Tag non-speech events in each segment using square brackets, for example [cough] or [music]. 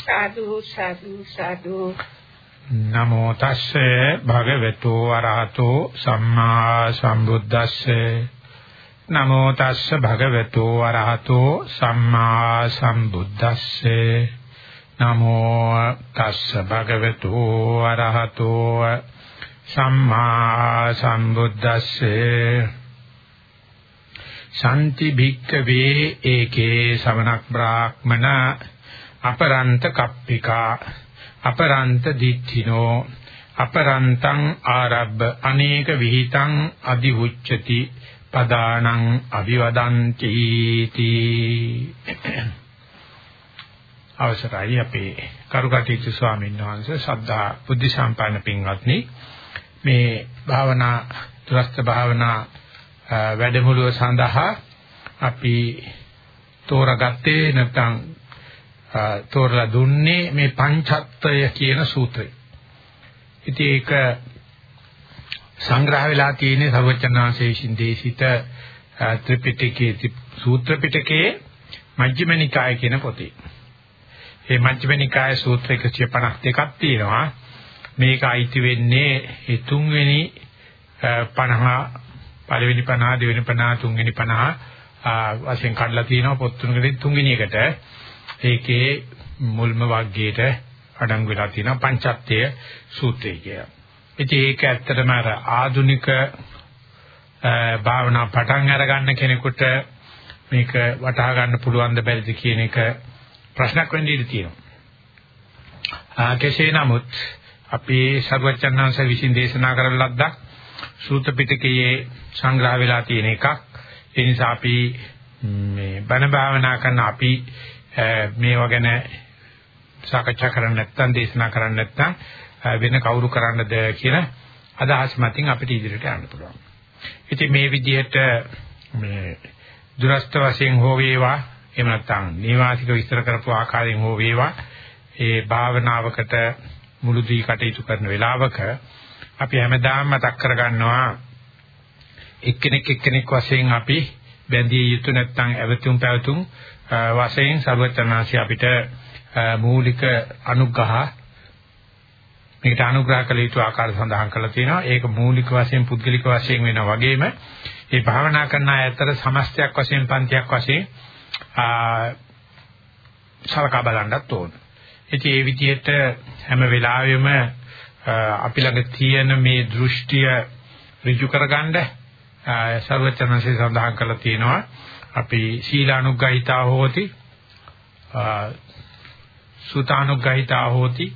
සාදු සාදු සාදු. නමෝ තස්සේ භගවතු වරහතෝ සම්මා සම්බුද්දස්සේ. නමෝ තස්ස භගවතු වරහතෝ සම්මා සම්බුද්දස්සේ. නමෝ තස්ස භගවතු වරහතෝ සම්මා සම්බුද්දස්සේ. ශාන්ති භික්කවේ ඒකේ ශවනක් බ්‍රාහ්මන අපරන්ත කප්පිකා අපරන්ත දිච්චිනෝ අපරන්තං ආරබ්බ අනේක විಹಿತං අදිහුච්චති පදානං අවිවදන්ති තී. අවසරයි අපේ කරුකටීතු ස්වාමීන් වහන්සේ ශ්‍රද්ධා බුද්ධ සම්පන්න පින්වත්නි. මේ භාවනා දුරස්ත භාවනා වැඩමුළුව සඳහා අපි තෝරාගත්තේ නැත්නම් තෝරලා දුන්නේ මේ පංචත්වය කියන සූත්‍රය. ඉතින් ඒක සංග්‍රහ වෙලා තියෙන්නේ සර්වචනාංශයේ විසින් දේශිත ත්‍රිපිටකයේ සූත්‍ර පිටකයේ මජ්ක්‍ධිම නිකාය කියන පොතේ. මේ මජ්ක්‍ධිම නිකාය සූත්‍ර 152ක් තියෙනවා. මේක අයිති වෙන්නේ ඒ තුන්වෙනි 50 පළවෙනි 50 දෙවෙනි 50 තුන්වෙනි 50 වශයෙන් කඩලා තියෙනවා පොත් තුනකදී තුන්වෙනි එකට ඒකේ මුල්ම වර්ගයට අඩංගු වෙලා තියෙනවා පංචත්‍ය සූත්‍රය කියලා. ඉතින් ඒක ඇත්තටම අර ආධුනික භාවනා පටන් අරගන්න කෙනෙකුට මේක වටහා ගන්න පුළුවන් ද බැරිද කියන එක ප්‍රශ්නක් වෙන්න ඉඩ තියෙනවා. කෙසේ නමුත් අපේ සර්වචන්නාංශ විසින් දේශනා කරන ලද්දක් සූත්‍ර පිටකයේ සංග්‍රහ වෙලා තියෙන එකක්. ඒ නිසා අපි මේ බණ භාවනා කරන අපි මේවා ගැන සාකච්ඡා කරන්න නැත්නම් දේශනා කරන්න නැත්නම් වෙන කවුරු කරන්නද කියන අදහස් මතින් අපිට ඉදිරියට යන්න පුළුවන්. ඉතින් මේ විදිහට මේ දුරස්ත වශයෙන් හෝ වේවා එහෙම නැත්නම් නීවාසික විස්තර කරපු ආකාරයෙන් හෝ වේවා ඒ භාවනාවකට මුළු දී කටයුතු කරන වෙලාවක අපි හැමදාම මතක් කරගන්නවා එක්කෙනෙක් එක්කෙනෙක් වශයෙන් අපි බැඳිය යුතු නැත්නම් ඇවතුම් පැවතුම් වශයෙන් සර්වචනාංශي අපිට මූලික අනුග්‍රහ මේකට අනුග්‍රහ කළ යුතු ආකාර සඳහන් කරලා තියෙනවා. ඒක මූලික වශයෙන් පුද්ගලික වශයෙන් වෙනා වගේම මේ භාවනා කරන අය අතර සමස්තයක් වශයෙන් පන්තියක් වශයෙන් සලකා බලන්නත් ඕන. ඉතින් ඒ විදිහට හැම වෙලාවෙම අපි ළඟ තියෙන මේ දෘෂ්ටිය ඍජු කරගන්න සර්වචනසේ සඳහන් කරලා තියෙනවා අපි සීලානුග්ගහිතා හෝති සුතානුග්ගහිතා හෝති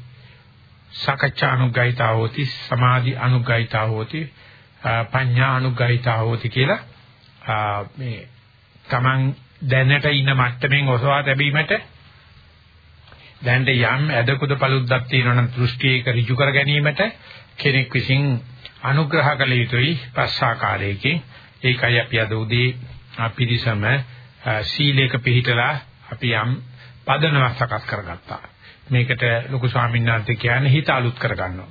සකච්ඡානුග්ගහිතා හෝති සමාධි අනුග්ගහිතා හෝති පඤ්ඤානුග්ගහිතා හෝති කියලා මේ Taman දැනට ඉන්න මට්ටමින් ඔසවා තැබීමට දැනට යම් ඇදකුද පළුද්දක් තියෙනවා නම් දෘෂ්ටියක ඍජු කර ගැනීමට කෙනෙක් විසින් අනුග්‍රහ කළ යුතුයි පස්සාකාරයකින් ඒකයි අපි අද උදේ පිරිසම සීලයක පිළිහිටලා අපි යම් පදනමක් සකස් කරගත්තා මේකට ලොකු ස්වාමීන් වහන්සේ කියන්නේ හිත අලුත් කරගන්නවා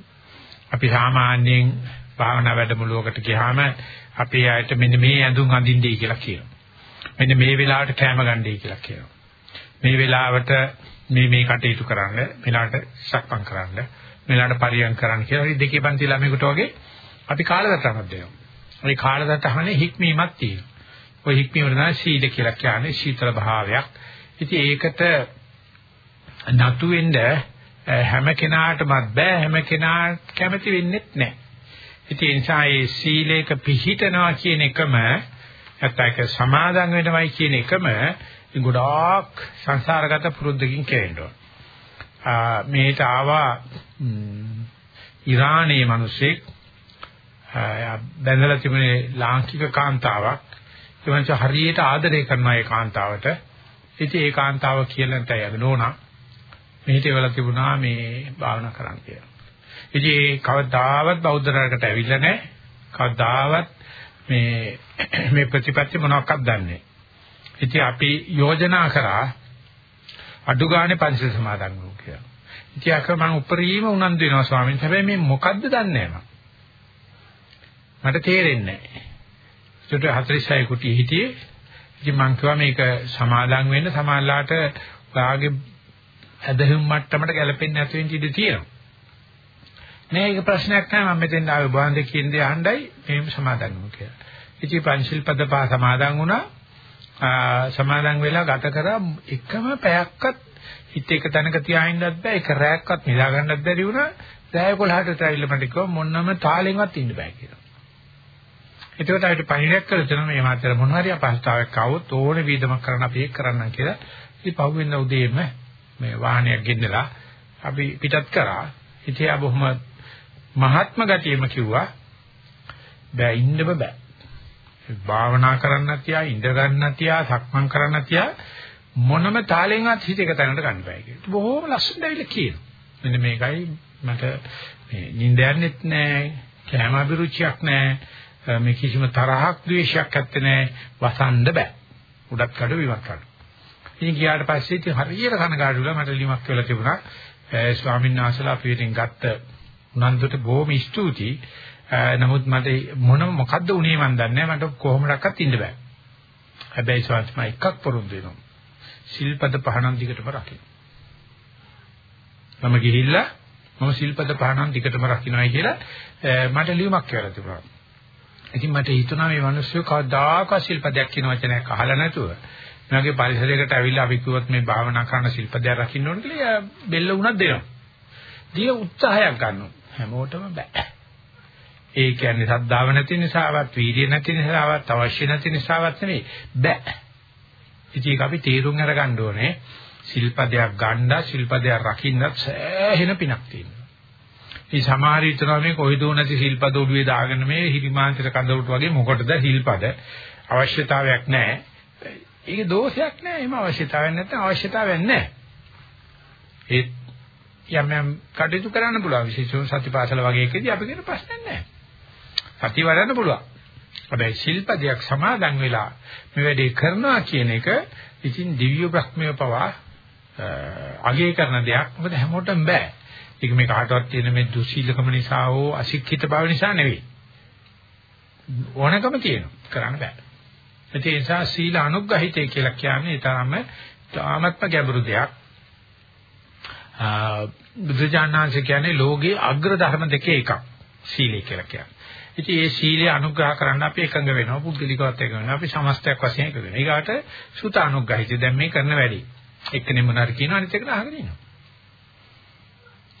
අපි සාමාන්‍යයෙන් භාවනා වැඩමුළුවකට ගියාම අපි ආයත මෙන්න මේ ඇඳුම් අඳින්නයි කියලා කියනවා මෙන්න මේ වෙලාවට කැම ගන්නයි කියලා කියනවා මේ වෙලාවට මේ මේ කටයුතු කරන්න මෙලාට සක්පම් කරන්න මෙලාට පරියන් කරන්න කියලා ඉතින් දෙකේ පන්ති ළමයෙකුට වගේ අපි කාලසටහනක් දෙනවා. ඒ කාලසටහනේ හික්මීමක් තියෙනවා. ওই හික්මීම තමයි සීල කියලා කියන්නේ සීතල භාවයක්. ඉතින් ඒකට නතු වෙන්න හැම කෙනාටමත් බෑ හැම කෙනා කැමති වෙන්නේ නැහැ. ඉතින් ඒ නිසා මේ සීලේක පිහිටනවා කියන එකම නැත්නම් ඒක සමාදන් වෙනවයි කියන එකම ගොඩාක් සංසාරගත පුරුද්දකින් කෙරෙන්න ඕන. මේට ආවා ඉරානයේ මිනිසෙක් බැඳලා තිබුණේ ලාංකික කාන්තාවක්. ඒ වන්ච හරියට ආදරය කරනවා ඒ කාන්තාවට. ඉතින් ඒ කාන්තාව කියලන්ට යගෙන නෝනා මෙහිට වෙලා තිබුණා මේ භාවනා කරන්න කියලා. ඉතින් ඒ කවදාවත් බෞද්ධ රටකට ඇවිල්ලා නැහැ. කවදාවත් මේ [coughs] මේ ප්‍රතිපත්ති මොනවාක්වත් දන්නේ නැහැ. ඉතින් අපි යෝජනා කරා අඩු ගානේ පංචශීල සමාදන් වුණා කියලා. ඉතින් අක මම උපරිම උනන්දු වෙනවා ස්වාමීන් වහන්සේ. හැබැයි මේ මොකද්ද දන්නේ නැහැ මට තේරෙන්නේ නැහැ. ඒකට 46 කුටි හිටියේ. ඉතින් මං කිව්වා මේක සමාදන් වෙන්න සමාල්ලාට ඔයාගේ ඇදහිම් මට්ටමට ගැලපෙන්නේ නැතු වෙන්න ඉඩ තියෙනවා. නෑ ඒක ප්‍රශ්නයක් නෑ මම මෙතෙන් ආවේ බාන්ද කියන දේ අහන්නයි මේ සමාදන් වුණා කියලා. ඉති පංචිල් පද පහ සමාදන් වුණා. සමාදන් වෙලා ගත කරා එකම පැයක්වත් හිත එක තැනක තියාින්නත් බෑ ඒක රැයක්වත් නිදා ගන්නත් බැරි වුණා. රැය 11ට ට්‍රයිල් මට කිව්වා මොනම තාලෙන්වත් ඉන්න බෑ කියලා. එතකොට අපිට පණිවිඩයක් කළ දෙනවා මේ මාතර මොන හරි අපහසුතාවයක් ආවොත් ඕනේ වීදමක් කරන්න අපි ඒක කරන්නම් කියලා. ඉතින් පහුවෙන්ද උදේම මේ වාහනයක් ගෙන්නලා අපි පිටත් කරා. ඉතින් ආ බොහොම මහත්ම ගතියෙම කිව්වා බෑ ඉන්න බෑ. භාවනා කරන්න තියා ඉඳ ගන්න තියා සක්මන් කරන්න තියා මොනම තාලෙන්වත් හිත එක තැනකට ගන්න බෑ කියලා. බොහොම ලස්සනට ඇවිල්ලා කියනවා. මෙන්න මේකයි මට මේ නිින්ද යන්නෙත් නෑ, කැම අභිරුචියක් නෑ, මේ කිසිම තරහක් ද්වේෂයක් ඇත්තේ නැහැ වසන්ඩ බෑ. උඩත් කඩ විමක් කඩ. ඉතින් ගියාට පස්සේ ඉතින් හරියට කනගාටුලා මට ලිමක් වෙලා තිබුණා. ස්වාමීන් වහන්සේලා අපිටින් ගත්ත උනන්දුට බොහොම ස්තුතියි. නමුත් මට මොන මොකද්ද උනේ මන් දන්නේ නැහැ. මට කොහොමඩක්වත් ඉන්න බෑ. හැබැයි ස්වාමීන් මම එකක් පොරොන්දු වෙනවා. සිල්පද පහනම් දිගටම රකින්න. මම ගිහිල්ලා මම සිල්පද පහනම් දිගටම රකින්නයි කියලා මට ලියුමක් කියලා තිබුණා. ඉතින් මට හිතුණා මේ මිනිස්සු කවදාකවත් ශිල්පදයක් කියන වචනයක් අහලා නැතුව මගේ පරිසරයකට ඇවිල්ලා අපි කිව්වොත් මේ භාවනා කරන ශිල්පදයක් රකින්න ඕන කියලා බෙල්ල උනක් දෙනවා. දිය උත්සාහයක් ගන්නවා. හැමෝටම බෑ. ඒ කියන්නේ සද්ධාව නැති නිසාවත්, වීර්ය නැති නිසාවත්, අවශ්‍ය නැති නිසාවත් නෙවෙයි. බෑ. ඉතින් අපි තීරුම් අරගන්න ඕනේ ශිල්පදයක් ගන්න, ශිල්පදයක් රකින්න සෑහෙන පිනක් තියෙනවා. මේ සමහර විටනවා මේ කොයිදෝ නැති සිල්පද ඔළුවේ දාගෙන මේ හිරිමාන්තර කඳවුරට වගේ මොකටද සිල්පද අවශ්‍යතාවයක් නැහැ. ඒක දෝෂයක් නැහැ. එහෙම අවශ්‍යතාවයක් නැත්නම් අවශ්‍යතාවයක් නැහැ. ඒ යම් යම් කටයුතු කරන්න පුළුවන් විශේෂයෙන් සතිපාසල වගේ එකදී අපි කියන ප්‍රශ්නයක් නැහැ. සති වඩන්න පුළුවන්. හැබැයි ශිල්පදයක් සමාදන් වෙලා මේ වැඩේ කරනවා කියන එක ඉතින් දිව්‍ය බ්‍රහ්මය පවා අගය කරන දෙයක්. මොකද හැමෝටම බෑ. ඒක මේ කාටවත් තියෙන මේ දුස්සීලකම නිසා හෝ අශික්ෂිත බව නිසා නෙවෙයි. ඕනකම තියෙනවා කරන්න බෑ. ඒ නිසා සීල අනුග්‍රහිතය කියලා කියන්නේ ඊටාම තාමත්ම ගැඹුරු දෙයක්. බුදුජානනාංශ කියන්නේ ලෝකේ අග්‍ර ධර්ම දෙකේ එකක් සීලය කියලා කියන්නේ. ඉතින් මේ සීලය අනුග්‍රහ කරන්න අපි එකඟ වෙනවා පුද්ගලිකවත් එකඟ වෙනවා අපි සමස්තයක් වශයෙන් එකඟ වෙනවා. ඊගාට සුත අනුග්‍රහිතය දැන් මේ කරන වැඩි. එක්කෙනෙක් මොනාර කියනවා අනිත් එකට අහගෙන ඉන්නවා.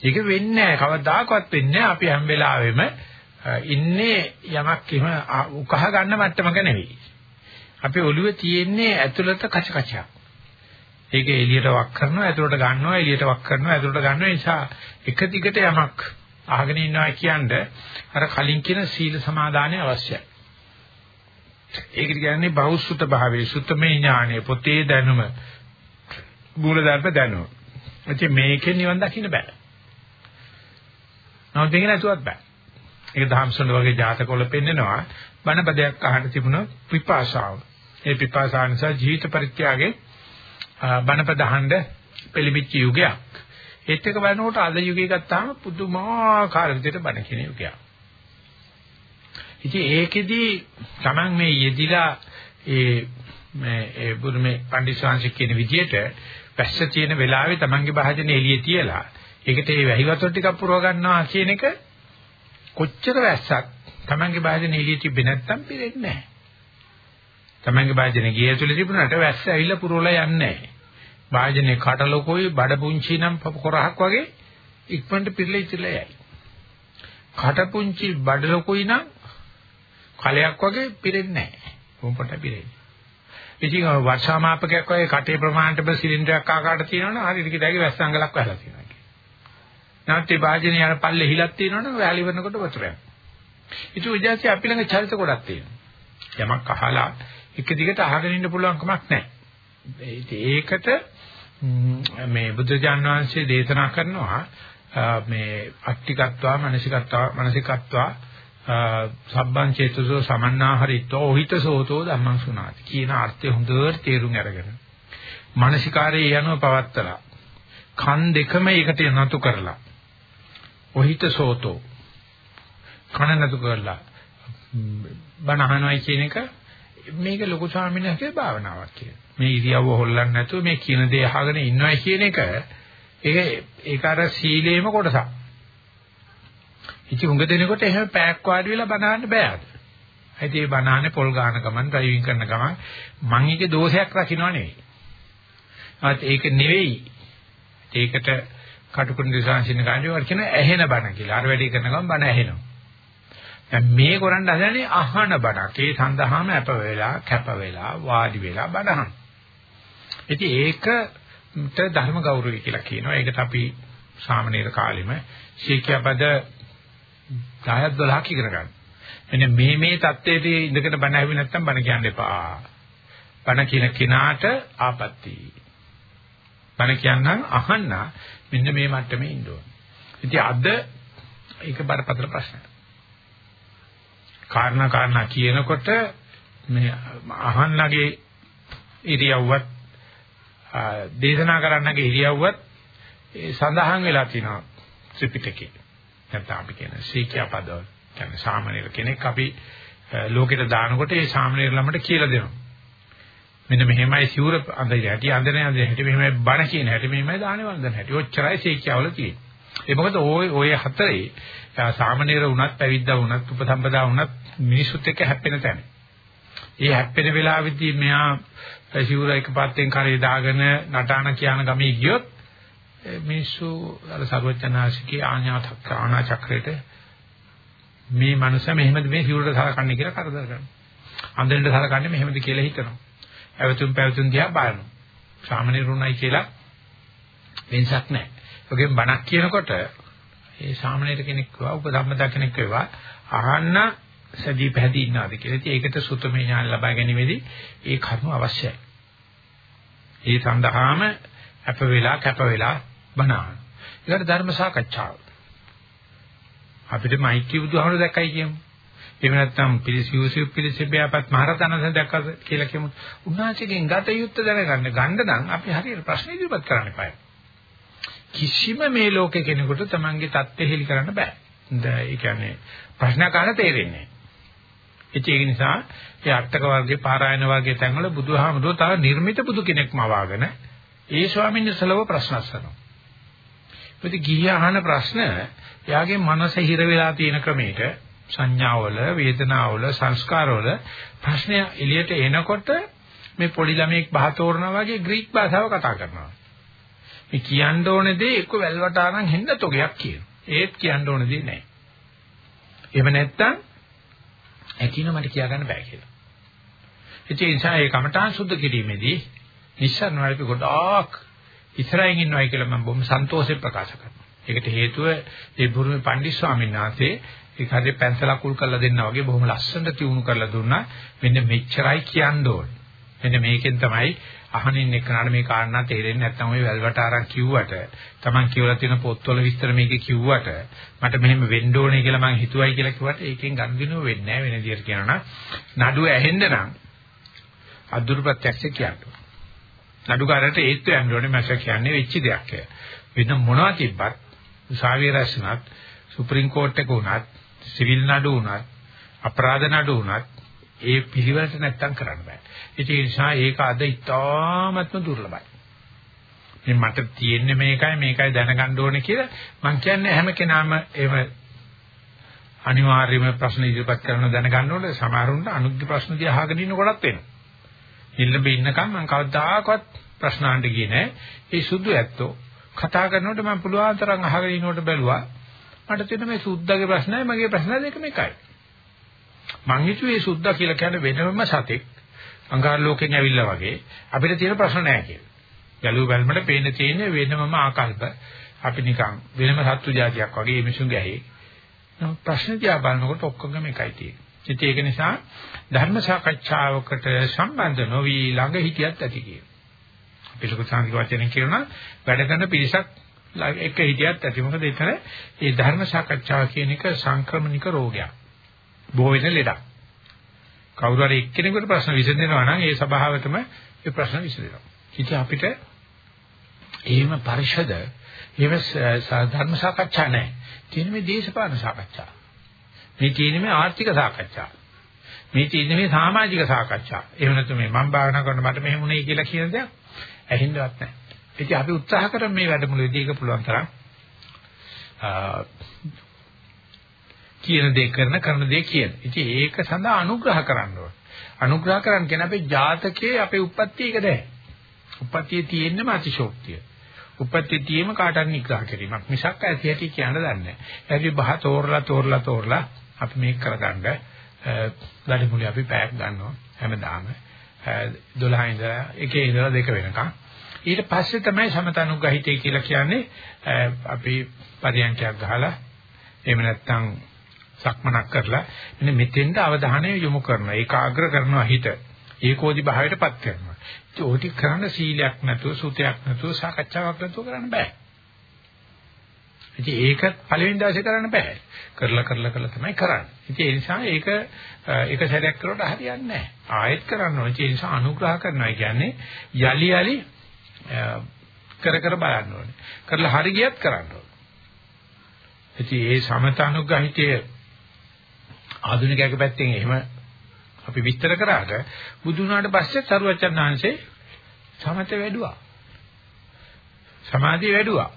ඒක වෙන්නේ නැහැ. කවදාකවත් වෙන්නේ නැහැ. අපි හැම වෙලාවෙම ඉන්නේ යමක් එහෙම උකහා ගන්න මට්ටමක නෙවෙයි. අපේ ඔළුවේ තියෙන්නේ ඇතුළත කච කචයක්. ඒක එළියට වක් කරනවා, ඇතුළට ගන්නවා, එළියට වක් කරනවා, ඇතුළට ගන්නවා. ඒ නිසා එක දිගට යමක් අහගෙන ඉන්නවා කියන්නේ අර කලින් කියන සීල සමාදානය අවශ්‍යයි. ඒකට කියන්නේ බෞසුත භාවයේ සුත්තමේ ඥානය, පොතේ දැනුම, මූලධර්ම දැනුම. ඉතින් මේකෙන් නිවන් දකින්න බෑ. නමුත් මේක නැතුවත් බෑ. ඒක දහම්සොඬ වගේ ජාතකවල පෙන්නනවා බණපදයක් අහන්න තිබුණ පිපාසාව. ඒ පිපාසාව නිසා ජීවිත පරිත්‍යාගයේ බණපද අහන්න පෙළඹිච්ච යුගයක්. ඒත් එක බලනකොට අද යුගය ගත්තාම පුදුමාකාර විදිහට බණ කියන යුගයක්. ඉතින් ඒකෙදි Taman මේ යෙදිලා ඒ මේ ඒ බුදුමේ පඬිස්සංශ කියන විදිහට වැස්ස තියෙන වෙලාවේ Tamanගේ භාජනේ එළියේ තියලා ඒකට ඒ වැහි වතුර ටිකක් පුරව ගන්නවා කියන එක කොච්චර වැස්සක් Tamange භාජනේ එළිය තිබ්බේ නැත්තම් පිරෙන්නේ නැහැ. Tamange භාජනේ ගිය ඇතුලේ තිබුණාට වැස්ස ඇවිල්ලා පුරවලා යන්නේ නැහැ. භාජනේ කට ලොකෝයි බඩ පුංචි නම් කොරහක් වගේ ඉක්මනට පිරලා ඉතිරලා යයි. කට පුංචි බඩ ලොකෝයි නම් කලයක් වගේ පිරෙන්නේ නැහැ. කොම්පට පිරෙන්නේ. ඉතින් වර්ෂා මාපකයක් වගේ කටේ ප්‍රමාණයට සිලින්ඩරයක් ආකාරයට තියෙනවනේ හරියට කිදාගේ වැස්ස අඟලක් වහලා තියෙනවා. නාට්‍ය වාජනේ යන පල්ලේ හිලක් තියෙනවනේ වැලි වෙනකොට වතුර යනවා. ඉතින් උජාසි අපි ළඟ චරිත ගොඩක් තියෙනවා. යමක් අහලා එක දිගට අහගෙන ඉන්න පුළුවන් කමක් නැහැ. ඒකට මේ බුදුජාන් වහන්සේ දේශනා කරනවා මේ අට්ටිකත්වා මනසිකත්වා මනසිකත්වා සබ්බං චේතසෝ සමන්නාහරිතෝ හිතසෝතෝ ධම්මං සුනාති කියන අර්ථය හොඳට තේරුම් අරගෙන මානසිකාරයේ යනුව පවත්තලා කන් දෙකම එකට නතු කරලා ඔහිත සෝතෝ කන නැතු කරලා බණ අහනවයි කියන එක මේක ලොකු ස්වාමීන් වහන්සේ භාවනාවක් කියලා. මේ ඉරියව්ව හොල්ලන්නේ නැතුව මේ කියන දේ අහගෙන ඉන්නවයි කියන එක ඒක ඒක අර සීලේම කොටසක්. ඉති උඟ දෙනකොට එහෙම පෑක් වාඩි වෙලා බනහන්න බෑ අද. ඇයි ඒ බනහන්නේ පොල් ගන්න ගමන් ඩ්‍රයිවිං කරන ගමන් මං එකේ දෝෂයක් රකින්න නෙවෙයි. ආත් ඒක නෙවෙයි. ඒකට කටුකුරු දිසාංශින ගානේ වර කියන ඇහෙන බණ කියලා. අර වැඩේ කරන ගමන් බණ ඇහෙනවා. දැන් මේ කරන්න හදන්නේ අහන බණක්. ඒ සඳහාම අප වෙලා, කැප වෙලා, වාඩි වෙලා බණහන්. ඉතින් ඒකට ධර්ම ගෞරවය කියලා කියනවා. ඒකට අපි සාමනීර කාලෙම ශික්ෂාපද 10ක් 12ක් ඉගෙන ගන්න. මෙන්න මේ මේ தത്വෙට ඉඳගෙන බණ ඇහුවේ නැත්නම් බණ කියන්න එපා. බණ කියන කෙනාට ආපත්‍ති. බණ කියන්නම් අහන්න මෙන්න මේ මට්ටමේ ඉන්න ඕන. ඉතින් අද ඒක බරපතල ප්‍රශ්නයක්. කාරණා කාරණා කියනකොට මේ අහන්නගේ ඉරියව්වත් දේශනා කරන්නගේ ඉරියව්වත් සඳහන් වෙලා තියෙනවා ත්‍රිපිටකේ. නැත්නම් අපි කියන සීකියා පදවල. කියන්නේ සාමාන්‍ය කෙනෙක් අපි ලෝකෙට දානකොට ඒ සාමාන්‍ය ළමයට කියලා දෙනවා. මෙන්න මෙහෙමයි සිවුර අඳින හැටි අඳින අඳින හැටි මෙහෙමයි බණ කියන හැටි මෙහෙමයි දානේ වන්දන හැටි. ඔච්චරයි සීකියාවල තියෙන්නේ. ඒ මොකද ওই ඔය හතරේ සාමාන්‍යර වුණත් පැවිද්දා වුණත් උපසම්පදා වුණත් මිනිසුත් එක්ක හැප්පෙන තැන. ඒ හැප්පෙන වෙලාවෙදී මෙහා සිවුර එකපැත්තෙන් කරේ දාගෙන නටාන කියන ගමේ ගියොත් මිනිස්සු අර සර්වඥාසිකේ ආඥාතක් ආනා චක්‍රයට මේ මනුස්සය මෙහෙමද මේ සිවුරට සලකන්නේ කියලා කරදර කරනවා. අන්දරට සලකන්නේ මෙහෙමද කියලා හිතනවා. ඇවතුම් පැවතුම් දිහා බලනවා. සාමාන්‍ය රුණයි කියලා වෙනසක් නැහැ. ඔගෙන් බණක් කියනකොට ඒ සාමාන්‍ය කෙනෙක් වවා උපධම්මතා කෙනෙක් වේවා අහන්න සදී පැහැදී ඉන්නාද කියලා. ඉතින් ඒකට සුතමේ ඥාන ලබා ගැනීමේදී ඒ කර්ම අවශ්‍යයි. ඒ සඳහාම අප වෙලා කැප වෙලා බණහන. ඒකට ධර්ම සාකච්ඡාව. අපිට මෛත්‍රී බුදුහමර දැක්කයි කියමු. එහෙම නැත්නම් පිළිසියුසිය පිළිසෙබ්බයාපත් මහරතනස දැක්කද කියලා කියමු. උන්වහන්සේගෙන් ගත යුත්තේ දැනගන්න. ගන්න නම් අපි හරියට ප්‍රශ්න ඉදිරිපත් කරන්න eBay. කිසිම මේ ලෝකේ කෙනෙකුට තමන්ගේ தත්ත්වය හෙලි කරන්න බෑ. ඒ කියන්නේ ප්‍රශ්න අහන්න තේරෙන්නේ නැහැ. ඒක නිසා ඒ අටක වර්ගයේ පාරායන වර්ගයේ තැන්වල බුදුහාමුදුරුවෝ තව නිර්මිත බුදු කෙනෙක්ම වාගෙන ඒ ස්වාමීන් වහන්සේලව ප්‍රශ්න අසනවා. ප්‍රති ගිහිය අහන ප්‍රශ්න එයාගේ මනස හිර වෙලා තියෙන ක්‍රමයට සංඥාවල වේදනාවල සංස්කාරවල ප්‍රශ්නය එළියට එනකොට මේ පොඩි ළමෙක් බහ තෝරනවා වගේ ග්‍රීක භාෂාව කතා කරනවා. මේ කියන්න ඕනේ දේ එක්ක වැල්වටානම් හෙන්න තොගයක් කියනවා. ඒත් කියන්න ඕනේ දේ නැහැ. එහෙම නැත්තම් ඇකින මට කියා ගන්න බෑ කියලා. ඒ නිසා ඒ කමඨාන් සුද්ධ කිරීමේදී නිස්සාරණ වලට ගොඩාක් ඉස්සරහින් ඉන්නවයි කියලා මම බොහොම සන්තෝෂයෙන් ප්‍රකාශ කරනවා. ඒකට හේතුව ඒ බුරුමේ පණ්ඩිත් ස්වාමීන් වහන්සේ ඒක හරිය පැන්සලක් කුල් කරලා දෙන්නා වගේ බොහොම ලස්සනට තියුණු කරලා දුන්නා. මෙන්න මෙච්චරයි කියන්න ඕනේ. මෙන්න මේකෙන් තමයි අහනින් එක්කනට මේ කාරණා තේරෙන්නේ නැත්නම් ওই වැල්වට අරන් කිව්වට Taman කියවලා තියෙන පොත්වල විස්තර මේකේ කිව්වට මට මෙහෙම වෙන්න ඕනේ කියලා මං හිතුවයි කියලා කිව්වට ඒකෙන් ගනුදෙනුව වෙන්නේ නැහැ වෙන විදියට කියනවා නඩුව ඇහෙන්න නම් අදුරු ප්‍රත්‍යක්ෂ කියන්න නඩුකාරට ඒත්තු යන්න ඕනේ මැස කියන්නේ වෙච්ච දෙයක් වෙන මොනවා තිබ්බත් උසාවිය රැස්නත් සුප්‍රීම කෝට් එක උනත් සිවිල් නඩු උනත් අපරාධ නඩු උනත් ඒ පිළිවෙලට නැත්තම් කරන්න බෑ. ඒ නිසා ඒක අද ඉතාමත්ම දුර්ලභයි. මේ මට තියෙන්නේ මේකයි මේකයි දැනගන්න ඕනේ කියලා මම කියන්නේ හැම කෙනාම එහෙම අනිවාර්යයෙන්ම ප්‍රශ්න ඉදිරිපත් කරන දැනගන්න ඕනේ සමහරුන්ට අනුග්ග ප්‍රශ්න දිහා අහගෙන ඉන්න කොටත් වෙනවා. ඉල්ලඹ ඉන්නකම් මම කවදාකවත් ප්‍රශ්න අහන්න ගියේ නෑ. ඒ සුදු ඇත්තෝ කතා කරනකොට මම පුළුවන් තරම් අහගෙන ඉනකොට බැලුවා. මට තියෙන මේ සුද්දාගේ ප්‍රශ්නයි මගේ ප්‍රශ්න දෙකම එකයි. මං හිතුවේ සුද්දා කියලා කියන්නේ වෙනම සතෙක්. අංගාර ලෝකෙන් ඇවිල්ලා වගේ අපිට තියෙන ප්‍රශ්න නෑ කියලා. ගැලුව බැලමට පේන තියෙන්නේ වෙනමම ආකල්ප. අපි නිකන් වෙනම සත්තු జాතියක් වගේ මිනිසුන්ගේ ඇහි. ප්‍රශ්න දිහා බලනකොට ඔක්කොගම එකයි තියෙන්නේ. ඉතින් ඒක නිසා ධර්ම සාකච්ඡාවකට සම්බන්ධ නොවි ළඟ හිටියත් ඇති කියන. අපි ලොකු සංකීර්ණ වචනෙන් කියනවා වැඩ කරන පිරිසක් එක හිටියත් ඇති. මොකද ඒතර මේ ධර්ම සාකච්ඡාව කියන එක සංක්‍රමණික රෝගයක්. බොහෝ වෙන ලෙඩක්. කවුරු හරි එක්කෙනෙකුට ප්‍රශ්න විසඳෙනවා නම් ඒ සභාවතම ඒ ප්‍රශ්න විසඳෙනවා. ඉතින් අපිට එහෙම පරිෂද එහෙම ධර්ම සාකච්ඡා නැහැ. තියෙන මේ දේශපාලන සාකච්ඡා. මේ තියෙන්නේ මේ ආර්ථික සාකච්ඡා. මේ තියෙන්නේ මේ සමාජික සාකච්ඡා. එහෙම නැත්නම් මේ මම භාවනා කරන මට මෙහෙම උනේ කියලා කියන දේ ඇහින්නවත් නැහැ. ඉතින් අපි උත්සාහ කරමු මේ වැඩමුළුවේදී ඒක පුළුවන් තරම් කියන දේ කරන කරන දේ කියන. ඉතින් ඒක සඳහා අනුග්‍රහ කරන්න ඕන. අනුග්‍රහ කරන්න කියන අපේ ජාතකයේ අපේ උප්පත්තිය එක දැයි. උප්පත්තියේ තියෙන්නම අතිශෝක්තිය. උප්පත්තිය තියෙම කාටවත් නිග්‍රහ කිරීමක්. මිසක් ඇති ඇති කියන්න දන්නේ නැහැ. ඇයි බහ තෝරලා තෝරලා තෝරලා අපි මේක කරගන්න වැඩමුළුවේ අපි පැයක් ගන්නවා හැමදාම 12 ඉඳලා එකේ ඉඳලා දෙක වෙනකම්. ඊට පස්සේ තමයි සමතනුග්‍රහිතය කියලා කියන්නේ අපි පරියන්කයක් ගහලා එහෙම නැත්නම් සක්මනක් කරලා මෙන්න මෙතෙන්ට අවධානය යොමු කරනවා ඒකාග්‍ර කරනවා හිත. ඒකෝදි භාවයටපත් කරනවා. ඒටි කරන්න සීලයක් නැතුව සුතයක් නැතුව සාකච්ඡාවක් නැතුව කරන්න බෑ. ඉතින් ඒක පළවෙනි දවසේ කරන්න බෑ. කරලා කරලා කරලා තමයි කරන්නේ. ඉතින් ඒ නිසා ඒක එක සැරයක් කරුවට හරියන්නේ නැහැ. ආයෙත් කරන්න ඕනේ. ඒ නිසා අනුග්‍රහ කරනවා. කියන්නේ යලි යලි කර කර බලන්න ඕනේ. කරලා හරි ගියත් කරන්න ඕනේ. ඉතින් ඒ සමත අනුග්‍රහිතයේ ආධුනිකයෙක් පැත්තෙන් එහෙම අපි විස්තර කරාට බුදු වුණාට පස්සේ සරුවචන් ආංශේ සමත වැඩුවා. සමාධිය වැඩුවා.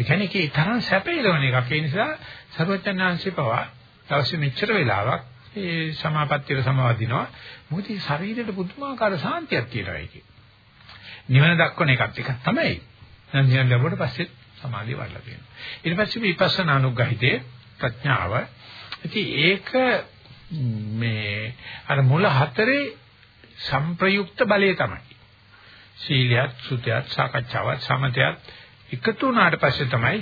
ඒ කියන්නේ කී තරම් සැපේලවන එකක්. ඒ නිසා සරුවචන් ආංශේ පවා දවසේ මෙච්චර වෙලාවක් ඒ සමාපත්තියට සමවදිනවා. මොකද මේ ශරීරයට පුදුමාකාර සාන්තියක් තියෙනවා ඒකේ. නිවන දක්වන එකත් එක තමයි. දැන් නිවන ලැබුවට පස්සේ සමාධිය වඩලා තියෙනවා. ඊට පස්සේ විපස්සනා අනුග්‍රහිතේ ප්‍රඥාව ඉතින් ඒක මේ අර මුල හතරේ සංප්‍රයුක්ත බලය තමයි. සීලයත්, සුතයත්, සාකච්ඡාවත්, සමතයත් එකතු වුණාට පස්සේ තමයි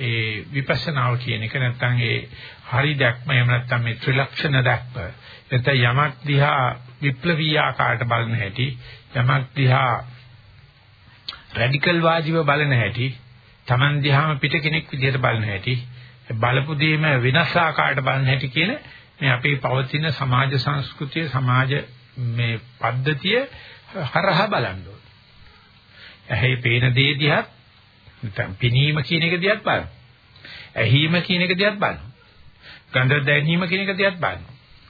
ඒ විපස්සනාව කියන එක නැත්තම් ඒ හරි දැක්ම එහෙම නැත්තම් මේ ත්‍රිලක්ෂණ දැක්ම නැත්නම් යමක් දිහා විප්ලවීය ආකාරයට බලන හැටි යමක් දිහා රැඩිකල් වාජිව බලන හැටි Taman දිහාම පිට කෙනෙක් විදිහට බලන හැටි බලපු දෙයම වෙනස් ආකාරයට බලන්න හැටි කියන මේ අපේ පවතින සමාජ සංස්කෘතිය සමාජ මේ පද්ධතිය හරහා බලන්න ඕනේ. ඇහි පේන දේ දිහත් නැත්නම් පිනීම කියන එක දිහත් බලන්න. ඇහිීම කියන එක දිහත් බලන්න. ගන්ධ දැනීම කියන එක දිහත් බලන්න.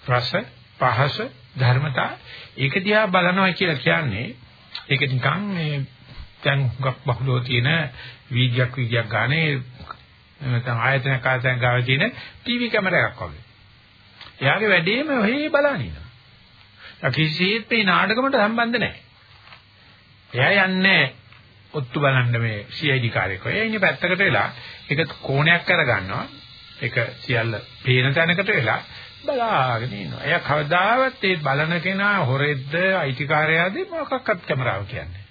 රස, පහස, ධර්මතා ඒක දිහා බලනවා කියලා කියන්නේ ඒක නිකන් මේ දැන් හුඟක් බහුලව තියෙන වීඩියක් වීඩියක් ගානේ නැත්නම් ආයතනයක් ආයතනයක් ගාව තියෙන ටීවී කැමරාවක් වගේ. එයාගේ වැඩේම ඔහේ බලන ඉන්නවා. කිසිසේත් මේ නාටකමට සම්බන්ධ නැහැ. එයා යන්නේ ඔත්තු බලන්න මේ CID කාර්යයක්. එයා ඉන්නේ පැත්තකට වෙලා ඒක කෝණයක් කරගන්නවා. ඒක සියල්ල පේන තැනකට වෙලා බලාගෙන ඉන්නවා. එයා කවදාවත් ඒ බලන කෙනා හොරෙද්ද අයිතිකාරයාද මොකක්වත් කැමරාව කියන්නේ.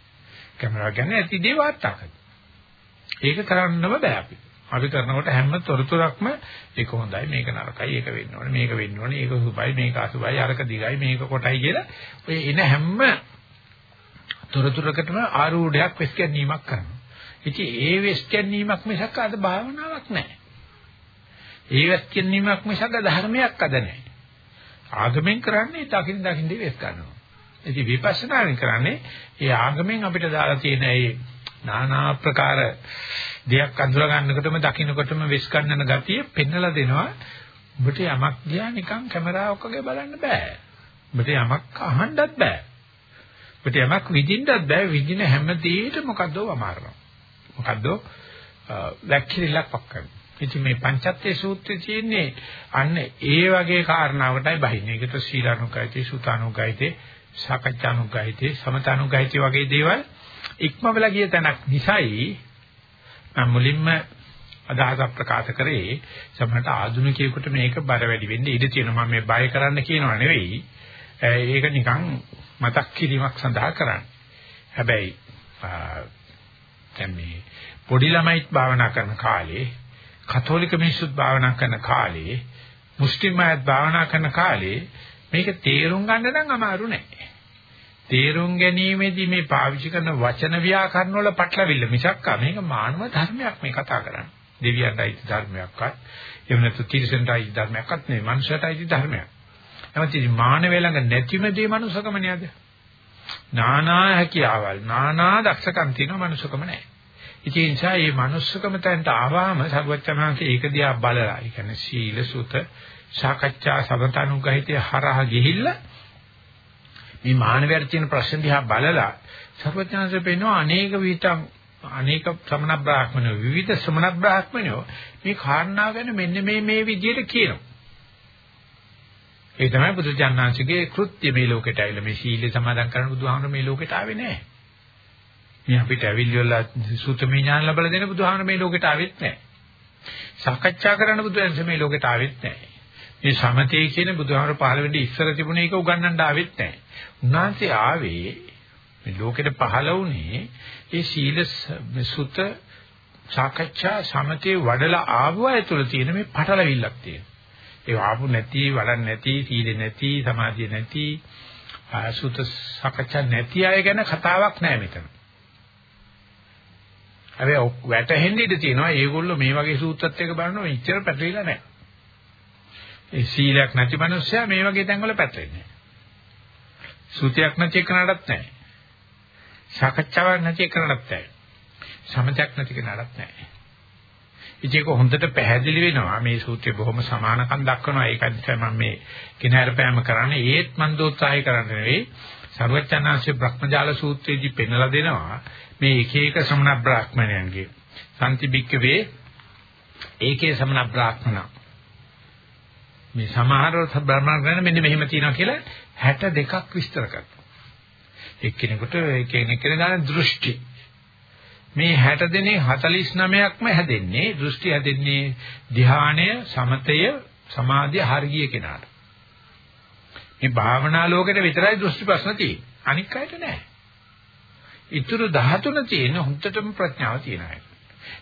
කැමරාව කියන්නේ ඇති දේ වාර්තා ඒක කරන්නම බෑ අපි. අපි කරනකොට හැම තොරතුරක්ම ඒක හොඳයි මේක නරකයි ඒක වෙන්න ඕනේ මේක වෙන්න ඕනේ ඒක සුභයි මේක අසුභයි අරක දිගයි මේක කොටයි කියලා ඔය එන හැම තොරතුරකටම ආරූඪයක් වෙස් ගැනීමක් කරනවා. ඉතින් ඒ වෙස් ගැනීමක් මිසක් අද භාවනාවක් නැහැ. ඒ වෙස් ගැනීමක් මිසක් ධර්මයක් අද නැහැ. ආගමෙන් කරන්නේ දකින් දකින් දේ වෙස් ගන්නවා. ඉතින් විපස්සනාෙන් කරන්නේ ඒ ආගමෙන් අපිට දාලා තියෙන ඒ নানা ආකාර දෙයක් අඳුර ගන්නකොටම දකින්නකොටම වෙස් ගන්නන ගතිය පෙන්නලා දෙනවා. ඔබට යමක් දිහා නිකන් කැමරාවක් වගේ බලන්න බෑ. ඔබට යමක් අහන්නත් බෑ. ඔබට යමක් විඳින්නත් බෑ. විඳින හැම දෙයකම මොකද්ද වමාරනවා. මොකද්ද වැක්කිරිලක් පක්කන. ඉතින් මේ පංචත්තේ සූත්‍රයේ තියෙන්නේ අන්න ඒ වගේ කාරණාවටයි බහින්නේ. ඒකට සීලානුගායිතේ, සුතානුගායිතේ, සාකච්ඡානුගායිතේ, සමතානුගායිතේ වගේ දේවල් ඉක්මවලා ගිය තැනක් නිසායි මම මුලින්ම අදහසක් ප්‍රකාශ කරේ සමහරට ආධුනිකයෙකුට මේක බර වැඩි වෙන්න ඉඩ තියෙනවා මම මේ බය කරන්න කියනවා නෙවෙයි ඒක නිකන් මතක් කිරීමක් සඳහා කරන්නේ හැබැයි දැන් මේ පොඩි ළමයිත් භාවනා කරන කාලේ කතෝලික මිනිස්සුත් භාවනා කරන කාලේ මුස්ලිම් අයත් භාවනා කරන කාලේ මේක තේරුම් ගන්න නම් අමාරු නෑ තේරුම් ගැනීමේදී මේ පාවිච්චි කරන වචන ව්‍යාකරණ වල පටලවිල්ල මිසක් මේක මානව ධර්මයක් මේ කතා කරන්නේ. දෙවියන්ටයි ධර්මයක්වත් එහෙම නැත්නම් තිරිසන්ටයි ධර්මයක්වත් නෙවෙයි මනුෂ්‍යයටයි ධර්මයක්. එමත්ති මානවය ළඟ නැතිම දේ මනුෂකම නේද? නානා හැකියාවල් නානා දක්ෂකම් තියෙන මනුෂකම නැහැ. ඉතින් ඒ නිසා මේ මනුෂකම තැනට ආවම සර්වචනහන්සේ ඒක දිහා බලලා, ඒ කියන්නේ සීල සුත සාකච්ඡා සමතනුගහිතේ හරහා ගිහිල්ලා මේ මානවයාට තියෙන ප්‍රශ්න දිහා බලලා සර්වඥාන්සේ පෙන්වන අනේක විතං අනේක ශ්‍රමණ බ්‍රාහ්මණයෝ විවිධ ශ්‍රමණ බ්‍රාහ්මණයෝ මේ කාරණාව ගැන මෙන්න මේ මේ විදිහට කියනවා. ඒ තමයි බුදුචානන්සේගේ කෘත්‍ය මේ ලෝකෙට ඇවිල්ලා මේ සීලය සමාදන් කරන බුදුහාමර මේ ලෝකෙට ආවේ නැහැ. මේ අපිට ඇවිල්ලා සූත්‍රමය ඥාන ලැබලා දෙන බුදුහාමර මේ ලෝකෙට ආවෙත් නැහැ. සාකච්ඡා කරන්න බුදුන්සේ මේ ලෝකෙට ආවෙත් නැහැ. මේ සමතේ කියන බුදුහාමර පහළ වෙන්නේ ඉස්සර තිබුණ එක උගන්වන්න ආවෙත් නැහැ. උන්වහන්සේ ආවේ මේ ලෝකෙට පහළ වුණේ ඒ සීල සුත සාකච්ඡා සමතේ වඩලා ආවව ඇතුළ තියෙන මේ පටලවිල්ලක් තියෙනවා. ඒ ආපු නැති වඩන් නැති සීල නැති සමාධිය නැති සුත සාකච්ඡා නැති අය ගැන කතාවක් නැහැ මෙතන. හැබැයි වැටහෙන්න ඉඩ තියෙනවා ඒගොල්ලෝ මේ වගේ සූත්‍රත් එක බලනවා ඉච්චර පැටලිලා නැහැ. ඒ සීලයක් නැති මිනිස්සයා මේ වගේ තැන්වල පැටලෙන්නේ නැහැ. සූතියක් නැති එකනටත් නැහැ. සාකච්ඡාවක් නැති එකනටත් නැහැ. සමතයක් නැති කෙනාටත් නැහැ. ඉතින් ඒක හොඳට පැහැදිලි වෙනවා. මේ සූත්‍රය බොහොම සමානකම් දක්වනවා. ඒක නිසා මම මේ කිනහැරපෑම කරන්නේ. ඒත් මන් දෝත්සාහය කරන්නේ නෙවෙයි. සර්වචනාංශේ බ්‍රහ්මජාල සූත්‍රයේදී පෙන්වලා දෙනවා මේ එක එක ශ්‍රමණ බ්‍රාහ්මණයන්ගේ සම්තිබික්කවේ ඒකේ ශ්‍රමණ බ්‍රාහ්මණ. මේ සමහර බ්‍රාහ්මණ මෙන්න මෙහෙම තියෙනවා කියලා 62ක් විස්තර කරනවා. එක්කෙනෙකුට එක්කෙනෙක් කියන දෘෂ්ටි. මේ 60 දෙනේ 49ක්ම හැදෙන්නේ දෘෂ්ටි හැදෙන්නේ ධ්‍යානය සමතය සමාධිය හරිය කෙනාට. මේ භාවනා ලෝකෙට විතරයි දෘෂ්ටි ප්‍රශ්න තියෙන්නේ. අනික් අයට නෑ. ඊටු 13 තියෙන හුත්තටම ප්‍රඥාව තියෙන අය.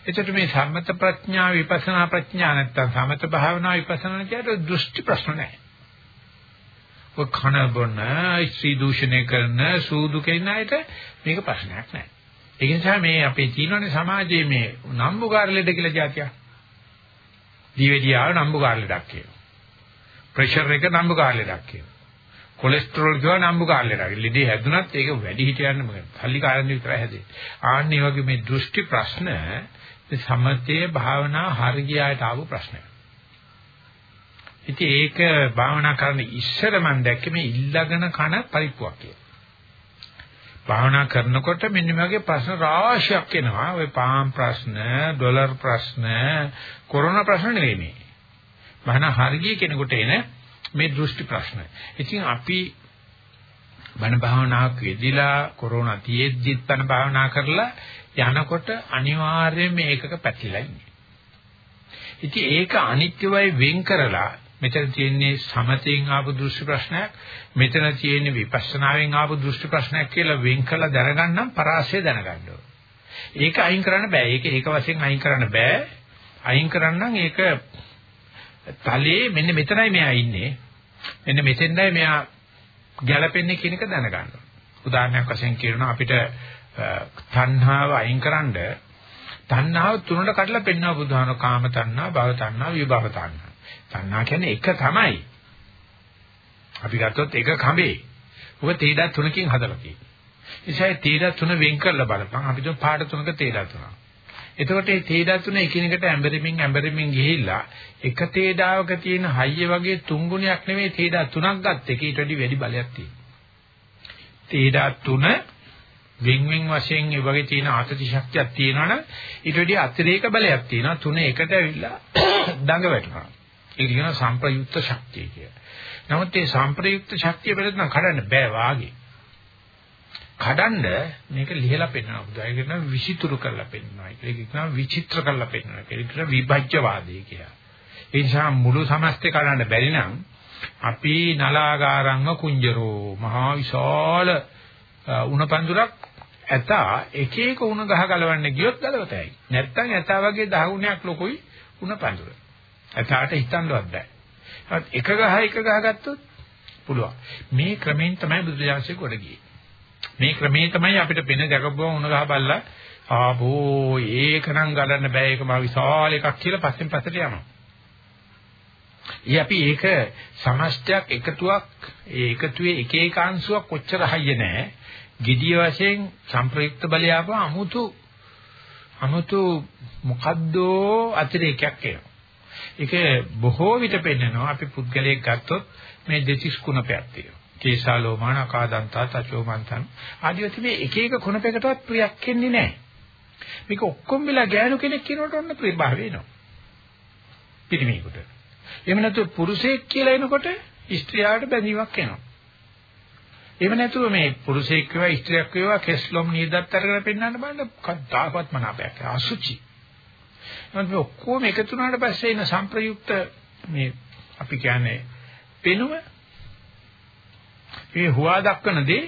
එතකොට මේ සම්මත ප්‍රඥා විපස්සනා ප්‍රඥා නැත්තම් සමත භාවනා විපස්සනා කියට දෘෂ්ටි ප්‍රශ්න නෑ. ඔය කන බොන, ස්ත්‍රී දූෂණය කරන, සූදු කෙන අයට මේක ප්‍රශ්නයක් නෑ. ඒ නිසා මේ අපේ තියෙනනේ සමාජයේ මේ නම්බුකාර ලෙඩ කියලා જાතියක්. දිවෙඩියාව නම්බුකාර ලෙඩක් කියනවා. ප්‍රෙෂර් එක නම්බුකාර ලෙඩක් කියනවා. කොලෙස්ටරෝල් කියව නම්බුකාර ලෙඩක්. ලෙඩේ හැදුනත් ඒක වැඩි හිටියන්න මොකද? සල්ලි කාරණේ විතරයි හැදෙන්නේ. ආන්නේ වගේ මේ දෘෂ්ටි ප්‍රශ්න සමතේ භාවනා හරියට ආපු ප්‍රශ්නයක්. ඉතින් ඒක භාවනා කරන්න ඉස්සර මම දැක්කේ මේ ඉල්ලගෙන කන පරිප්පුවක් කියලා. භාවනා කරනකොට මෙන්න මේ වගේ ප්‍රශ්න රාශියක් එනවා. ඔය පාම් ප්‍රශ්න, ඩොලර් ප්‍රශ්න, කොරෝනා ප්‍රශ්න නෙවෙයි මේ. භාවනා හරිය කෙනෙකුට එන මේ දෘෂ්ටි ප්‍රශ්න. ඉතින් අපි බණ භාවනාවක් යෙදিলা කොරෝනා තියෙද්දිත් බණ භාවනා කරලා යනකොට අනිවාර්යයෙන් මේකක පැතිලා ඉන්නේ. ඉතින් ඒක අනිත්‍යවයි වෙන් කරලා මෙතන තියෙන්නේ සමතෙන් ආපු දෘෂ්ටි ප්‍රශ්නයක් මෙතන තියෙන්නේ විපස්සනාවෙන් ආපු දෘෂ්ටි ප්‍රශ්නයක් කියලා වෙන් කළ දැනගන්නම් පරාසය දැනගන්න ඒක අයින් කරන්න බෑ. ඒක ඒක වශයෙන් අයින් කරන්න බෑ. අයින් කරන්නම් ඒක තලයේ මෙන්න මෙතනයි මෙයා ඉන්නේ. මෙන්න මෙතෙන්දයි මෙයා ගැලපෙන්නේ කියන එක දැනගන්න. උදාහරණයක් වශයෙන් කියනවා අපිට තණ්හාව අයින් කරන්න තණ්හාව තුනට කඩලා පෙන්වනවා බුදුහාම කාම තණ්හා, භව තණ්හා, විභව තණ්හා. තණ්හා කියන්නේ එක තමයි. අපි ගත්තොත් එක කඹේ. ඔබ තේඩා තුනකින් හදලා තියෙනවා. ඒසයි තේඩා තුන වෙන් කරලා බලපන්. අපි දුන් පාඩ තුනක තේඩා තුනක්. එතකොට මේ තේඩා තුන එකිනෙකට ඇඹරෙමින් ඇඹරෙමින් ගිහිල්ලා එක තේඩාවක තියෙන හයිය වගේ තුන් ගුණයක් නෙමෙයි තේඩා තුනක් ගත්ත එක ඊට වඩා වැඩි බලයක් තියෙනවා. තේඩා තුන වෙන් වෙන් වශයෙන් ඒ වගේ තියෙන ආතති ශක්තියක් තියෙනවනම් ඊට වඩා අතිරේක බලයක් තියෙනවා. තුන එකට ඇවිල්ලා [coughs] දඟ වැටෙනවා. ඒක කියනවා සම්ප්‍රයුක්ත ශක්තිය කියලා. නමුත් මේ සම්ප්‍රයුක්ත ශක්තිය පිළිබඳව කඩන්න බෑ වාගේ. කඩන්න මේක ලිහලා පෙන්නනවා. බුදුයි කියනවා විචිතුරු කරලා පෙන්නනවා. ඒක කියනවා විචිත්‍ර කරලා පෙන්නනවා. ඒක කියනවා විභජ්‍යවාදී කියලා. ඒ නිසා මුළු සමස්තය කඩන්න බැරි නම් අපි නලාගාරංග කුංජරෝ මහා විශාල උණපන්දුරක් ඇතා එක එක උණ ගහ ගලවන්න ගියොත් ගලවතයි. නැත්තම් ඇතා වගේ දහ ගුණයක් ලොකුයි උණපන්දුර. ඇතාට හිතන්නවත් බෑ. එක ගහ එක ගහ ගත්තොත් පුළුවන්. මේ ක්‍රමෙන් තමයි බුදුජානකසේ කොට ගියේ. මේ ක්‍රමේ තමයි අපිට පෙන දැකපුවා උණ ගහ බල්ලා ආබෝ ඒකනම් ගලන්න බෑ ඒක මා විශාල එකක් කියලා පස්සෙන් පස්සට යනවා. ඊ අපි ඒක සමස්තයක් එකතුවක් ඒ එකතුවේ එක එක අංශුවක් කොච්චර හයිය නැහැ. gediya වශයෙන් සංප්‍රයුක්ත බලය ආපුව අමුතු අමුතු මොකද්දෝ අතිරේකයක් එනවා. ඒක බොහෝ විට පෙන්නනවා අපි පුද්ගලයෙක් ගත්තොත් මේ දෙතිස් කුණපයක් තියෙනවා. කේසා ලෝමාන අකාදන්තා තචෝමන්තං ආදිවාසී මේ එක එක කුණපයකටවත් ප්‍රියක් වෙන්නේ නැහැ. මේක ඔක්කොම වෙලා ගෑනු කෙනෙක් කියනකොට ඔන්න ප්‍රියභාව වෙනවා. පිරිමියෙකුට. එහෙම නැත්නම් පුරුෂයෙක් කියලා එනකොට ස්ත්‍රියට බැඳීමක් එනවා. එහෙම නැතුව මේ පුරුෂයෙක් වේවා ස්ත්‍රියක් වේවා කෙස්ලොම් නියදත් අරගෙන පෙන්වන්න බලන්න කද්දාකවත් මනාපයක් අසුචි. නමුත් මේ ඔක්කොම එකතු වුණාට පස්සේ එන සංප්‍රයුක්ත මේ අපි කියන්නේ පෙනුම මේ හුවා දක්වන දේ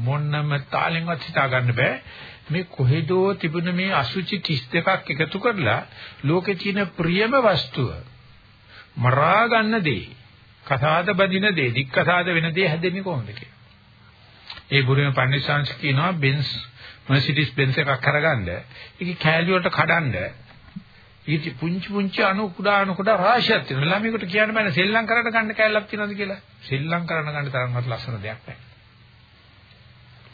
මොන්නම තාලෙන්වත් හිතා ගන්න බෑ මේ කොහෙදෝ තිබුණ මේ අසුචි 32ක් එකතු කරලා ලෝකේ තියෙන ප්‍රියම වස්තුව මරා ගන්න දේ කසාද බදින දේ දික්කසාද වෙන දේ හැදෙන්නේ කොහොමද කියලා. ඒ බුරුම පන්සිංශ කියනවා බෙන්ස් මර්සිඩිස් බෙන්ස් එකක් කරගන්න. ඒකේ කෑලි වලට කඩන්න ඊට පුංචි පුංචි අණු කුඩා අණු කුඩා රාශියක් තියෙනවා. ළමයිකට කියන්න බෑනේ සෙල්ලම් කරන්න ගන්න කෑල්ලක් තියෙනවද කියලා. සෙල්ලම් කරන්න ගන්න තරම්වත් ලස්සන දෙයක් නැහැ.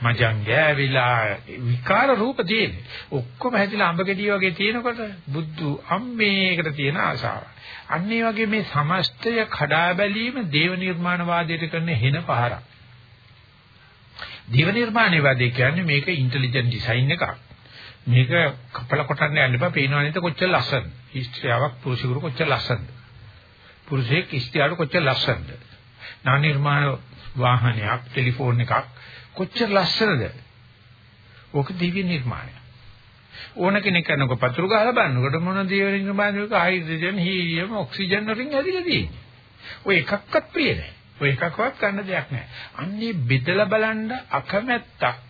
මජං ගෑවිලා විකාර රූප තියෙන්නේ. ඔක්කොම හැදිලා අඹ ගෙඩිය වගේ තියෙනකොට බුද්ධ අම්මේකට තියෙන ආශාව. අන්න ඒ වගේ මේ සමස්තය කඩා බැලීම දේව නිර්මාණවාදයට කරන හෙන පහරක්. දේව නිර්මාණවාදී කියන්නේ මේක ඉන්ටෙලිජන්ට් ඩිසයින් එකක්. මේක කපල කොටන්න යන්න එපා. පේනවා නේද කොච්චර ලස්සනද? ස්ත්‍රියාවක් පුරුෂයෙකුට කොච්චර ලස්සනද? පුරුෂයෙක් ස්ත්‍රියට කොච්චර ලස්සනද? නා නිර්මාණ වාහනයක්, ටෙලිෆෝන් එකක් කොච්චර ලස්සනද? ඕක දිව්‍ය නිර්මාණය. ඕන කෙනෙක් කරනකොට පතුරු ගහලා බලනකොට මොන දිව්‍ය නිර්මාණයක හයිඩ්‍රජන්, හීලියම්, ඔක්සිජන් වලින් ඇදිලා තියෙන්නේ. ඔය එකක්වත් ප්‍රිය නැහැ. ඔය එකක්වත් ගන්න දෙයක් නැහැ. අන්නේ බෙදලා බලන්න අකමැත්තක්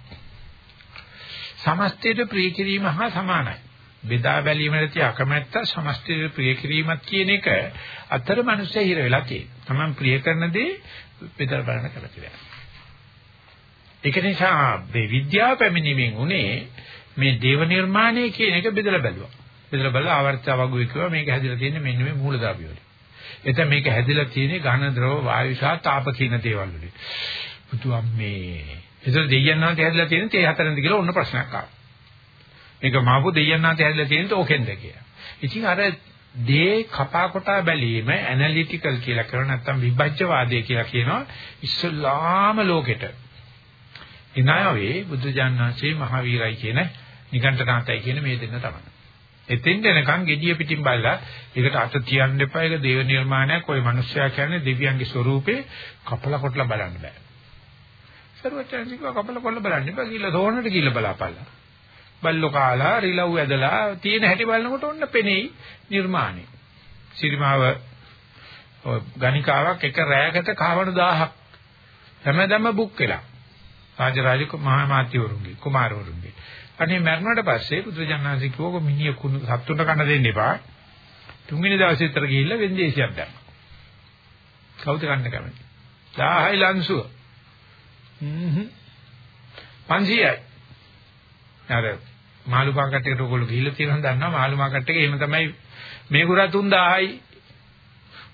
සමස්තයට ප්‍රිය කිරීම හා සමානයි. බෙදා බැලීමේ තිය අකමැත්ත සමස්තයට ප්‍රිය කිරීමත් කියන එක අතර මිනිස්සු හිර වෙලා තියෙනවා. Taman ප්‍රිය කරන දේ බෙදලා බලන්න කල කියලා. ඒක නිසා මේ විද්‍යාව පැමිණීමෙන් උනේ මේ දේව නිර්මාණය කියන එක බෙදලා බැලුවා. බෙදලා බලලා ආවර්තව වගුවේ කිව්වා මේක හැදිලා තියෙන්නේ මෙන්න මේ මූලධාවි වලින්. එතන මේක හැදිලා තියෙන්නේ ඝන ද්‍රව වායු සහ තාප කියන දේවල් වලින්. පුතුම්මේ ඒතර දෙයයන්ාන්ත හැදලා තියෙන තේ හතරෙන්ද කියලා ඔන්න ප්‍රශ්නයක් ආවා. මේක මාපු දෙයයන්ාන්ත හැදලා තියෙන තෝකෙන්ද කියලා. ඉතින් අර දේ කපා කොටා බැලීම ඇනලිටිකල් කියලා කරන නැත්නම් විභජ්‍යවාදය කියලා කියනවා ඉස්සල්ලාම ලෝකෙට. ඉනාවේ බුදුජානනාංශේ මහවීරයි කියන නිකණ්ඨනාතයි කියන මේ දෙන්න තමයි. එතෙන් දෙනකන් gediya පිටින් බලලා ඒකට අත තියන්න එපා. ඒක දේව නිර්මාණයක්. ওই මිනිස්සයා කියන්නේ දෙවියන්ගේ ස්වරූපේ කපලා කොටලා බලන්න බෑ. සර්වචන්සිකව කපල කොල්ල බලන්න එපා කියලා තෝරන්නට කියලා බලාපල්ලා. බල්ලෝ කාලා රිලව් ඇදලා තියෙන හැටි බලනකොට ඔන්න පෙනෙයි නිර්මාණය. සිරිමාව ගණිකාවක් එක රැයකට කවණ 1000ක් හැමදම බුක් වෙලා. රාජරාජ මහා මාත්‍යවරුන්ගේ කුමාරවරුන්ගේ. අනේ මරණයට පස්සේ බුදුජානනාංශ කිව්වක මිනිහ කුණු සත්තුන්ට කන්න දෙන්න එපා. තුන්වෙනි දවසේ විතර ගිහිල්ලා වෙන්දේසියක් දැම්මා. කවුද කන්න කැමති? 1000යි ලන්සුව. 500යි. අර මාළු මාකට් ඔයගොල්ලෝ ගිහිල්ලා තියෙනවා දන්නවා මාළු මාකට් එකේ එහෙම තමයි මේ ගුරා 3000යි.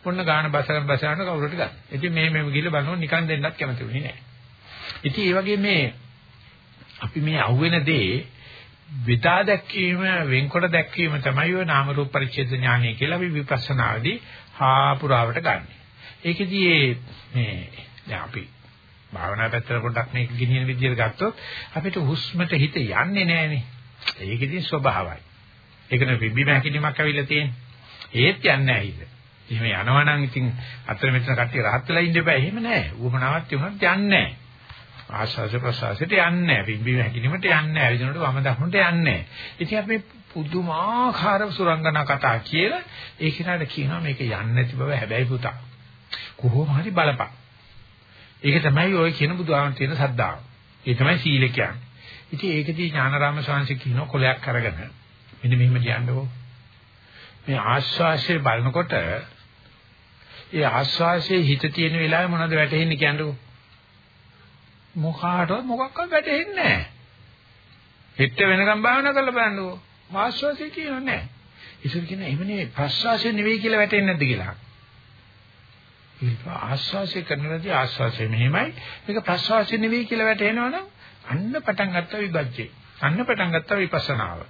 ඔන්න ගාන බසන බසන කවුරුට ගන්න. ඉතින් මේ මේ ගිහිල්ලා බලනවා නිකන් දෙන්නත් කැමති වෙන්නේ නැහැ. ඉතින් ඒ වගේ මේ අපි මේ අහුවෙන දේ විතා දැක්වීම වෙන්කොට දැක්වීම තමයි ඔය නාම රූප පරිච්ඡේද ඥානය කියලා අපි විපස්සනාදී හා පුරාවට ගන්න. ඒකෙදී මේ දැන් අපි භාවනා පැත්තට පොඩ්ඩක් මේක ගෙනියන විදිහට ගත්තොත් අපිට හුස්මට හිත යන්නේ නැහනේ. ඒක ඉතින් ස්වභාවයි. ඒකනේ විබ්බි මහකිනීමක් ඇවිල්ලා තියෙන්නේ. ඒත් යන්නේ නැහැ හිත. එහෙම යනවා නම් ඉතින් අතර මෙතන කට්ටිය rahat වෙලා ඉන්න බෑ. එහෙම නෑ. උවමනාවක් තිබුණත් යන්නේ නැහැ. ආශාස ප්‍රසාසයට යන්නේ නැහැ. විබ්බි මහකිනීමට යන්නේ නැහැ. විදිනකොට වම දකුණට යන්නේ නැහැ. ඉතින් අපි පුදුමාකාර සුරංගනා කතා කියලා ඒ කෙනාට කියනවා මේක යන්නේ නැති බව හැබැයි පුතා. කොහොම හරි බලපන්. ඒක තමයි ඔය කියන බුදුහාමන් තියෙන සද්ධාව. ඒ තමයි සීල කියන්නේ. ඉතින් ඒකදී ඥානාරාම ස්වාමීන් කියන කොලයක් අරගෙන මෙන්න මෙහෙම කියන්නකෝ. මේ ආස්වාසිය බලනකොට ඒ ආස්වාසියේ හිත තියෙන වෙලාවේ මොනවද වැටෙන්නේ කියන්නකෝ. මොකාටවත් මොකක්වත් වැටෙන්නේ නැහැ. හිට වෙනකම් භාවනා කරලා බලන්නකෝ. ආස්වාසිය කියනෝ නැහැ. ඉතින් කියන එහෙමනේ ප්‍රස්වාසය නෙවෙයි කියලා වැටෙන්නේ නැද්ද කියලා. ආස්වාසය කරනවාදී ආස්වාසය මෙහෙමයි මේක ප්‍රස්වාසය නෙවෙයි කියලා වැටෙනවනම් අන්න පටන් ගත්ත විභජ්ජේ අන්න පටන් ගත්ත විපස්සනාව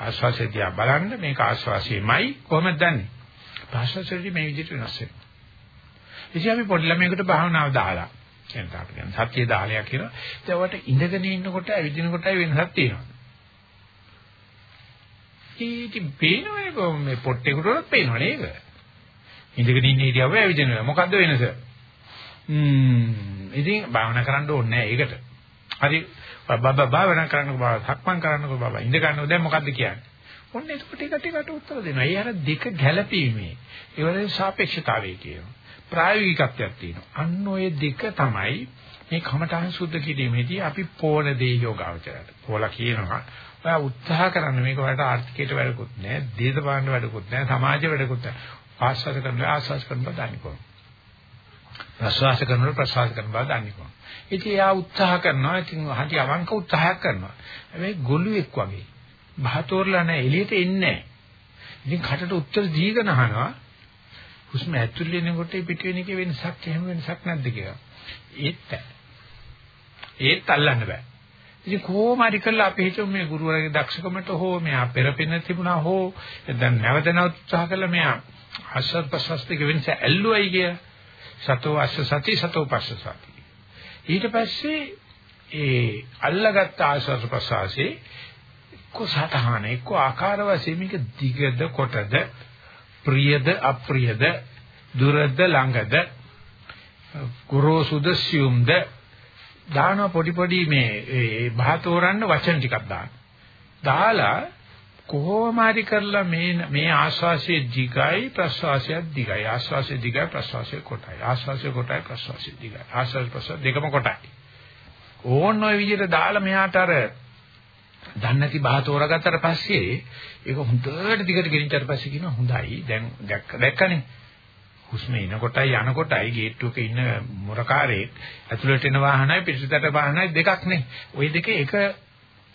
ආස්වාසය දිහා බලන්න මේක ආස්වාසයමයි කොහොමද දන්නේ ප්‍රස්වාසයේදී මේ විදිහට වෙනස් වෙනවා ඉතින් අපි පොඩි ළමයෙකුට භාවනාව දාලා එතන අපි කියන්නේ සත්‍ය දාලයක් කියලා. ඒවට ඉඳගෙන ඉන්නකොට ඇවිදිනකොට වෙනසක් තියෙනවා. ඉතින් පේනවනේ මේ පොට්ටේකට පේනවනේ ඒක. ඉඳගෙන ඉන්න ඉරියව්ව ඇවිදිනවා. මොකද්ද වෙනස? ම්ම් ඉතින් භාවනා කරන්න ඕනේ නැහැ ඒකට. හරි බබා භාවනා කරන්නකො බබා සක්මන් කරන්නකො බබා ඉඳ ගන්නකො දැන් මොකද්ද කියන්නේ? ඔන්න එතකොට ටික ටිකට උත්තර දෙනවා. ඒ අර දෙක ගැළපීමේ ඒ වගේ සාපේක්ෂතාවය කියනවා. ප්‍රායෝගිකත්වයක් තියෙනවා. අන්න ඔය දෙක තමයි මේ කමඨහං සුද්ධ කිරීමේදී අපි පෝන දේ යෝගාවචරයට. පොලා කියනවා ඔයා උත්සාහ කරන්න මේක වලට ආර්ථිකයට වැඩකුත් නැහැ, දේශපාලන වැඩකුත් නැහැ, සමාජ වැඩකුත් නැහැ. ආස්වාද කරනවා ආස්වාද කරනවා දන්නේ කොහොමද? ප්‍රසවාස කරනවා ප්‍රසවාස කරනවා දන්නේ කොහොමද? ඉතින් එයා උත්සාහ කරනවා. ඉතින් හරි අවංක උත්සාහයක් කරනවා. හැබැයි ගොළුෙක් වගේ. බහතෝරලා නැහැ එළියට එන්නේ නැහැ. ඉතින් කටට උත්තර දීගෙන අහනවා. හුස්ම ඇතුල් වෙනකොට පිට වෙන එකේ වෙනසක් එහෙම වෙනසක් නැද්ද කියලා. ඒත් ඒත් අල්ලන්න බෑ. ඉතින් කොහොම හරි කරලා අපි හිතුව මේ ගුරුවරගේ දක්ෂකමට හෝ මෙයා පෙරපෙන තිබුණා හෝ දැන් නැවත නැවත උත්සාහ කළා මෙයා ආශ්‍රත් ප්‍රසස්තික වෙනස ඇල්ලුවයි කිය. සතෝ අස්ස සති සතෝ පස්ස සති. ඊට පස්සේ ඒ අල්ලගත් ආශ්‍රත් ප්‍රසාසේ කොසතහන එක්ක ආකාර වශයෙන් මේක දිගද කොටද ප්‍රියද අප්‍රියද දුරද ළඟද ගොරෝසුද සියුම්ද දාන පොඩි පොඩි මේ බහතෝරන්න වචන ටිකක් දාන්න. දාලා කොහොම හරි කරලා මේ මේ ආශ්වාසයේ දිගයි ප්‍රශ්වාසයේ දිගයි. ආශ්වාසයේ දිගයි ප්‍රශ්වාසයේ කොටයි. ආශ්වාසයේ කොටයි ප්‍රශ්වාසයේ දිගයි. ආශ්වාස ප්‍රශ්වාස දෙකම කොටයි. ඕන ඔය විදිහට දාලා මෙහාට අර දන්නේ නැති බහ තෝරාගත්තට පස්සේ ඒක හොඳට දිගට ගෙනිච්චට පස්සේ කියනවා හොඳයි. දැන් දැක්ක දැක්කනේ. හුස්ම එනකොටයි යනකොටයි ගේට්ටුවක ඉන්න මොරකාරේ ඇතුළට එන වාහනයි පිටසට වාහනයි දෙකක් නේ. ওই දෙකේ එක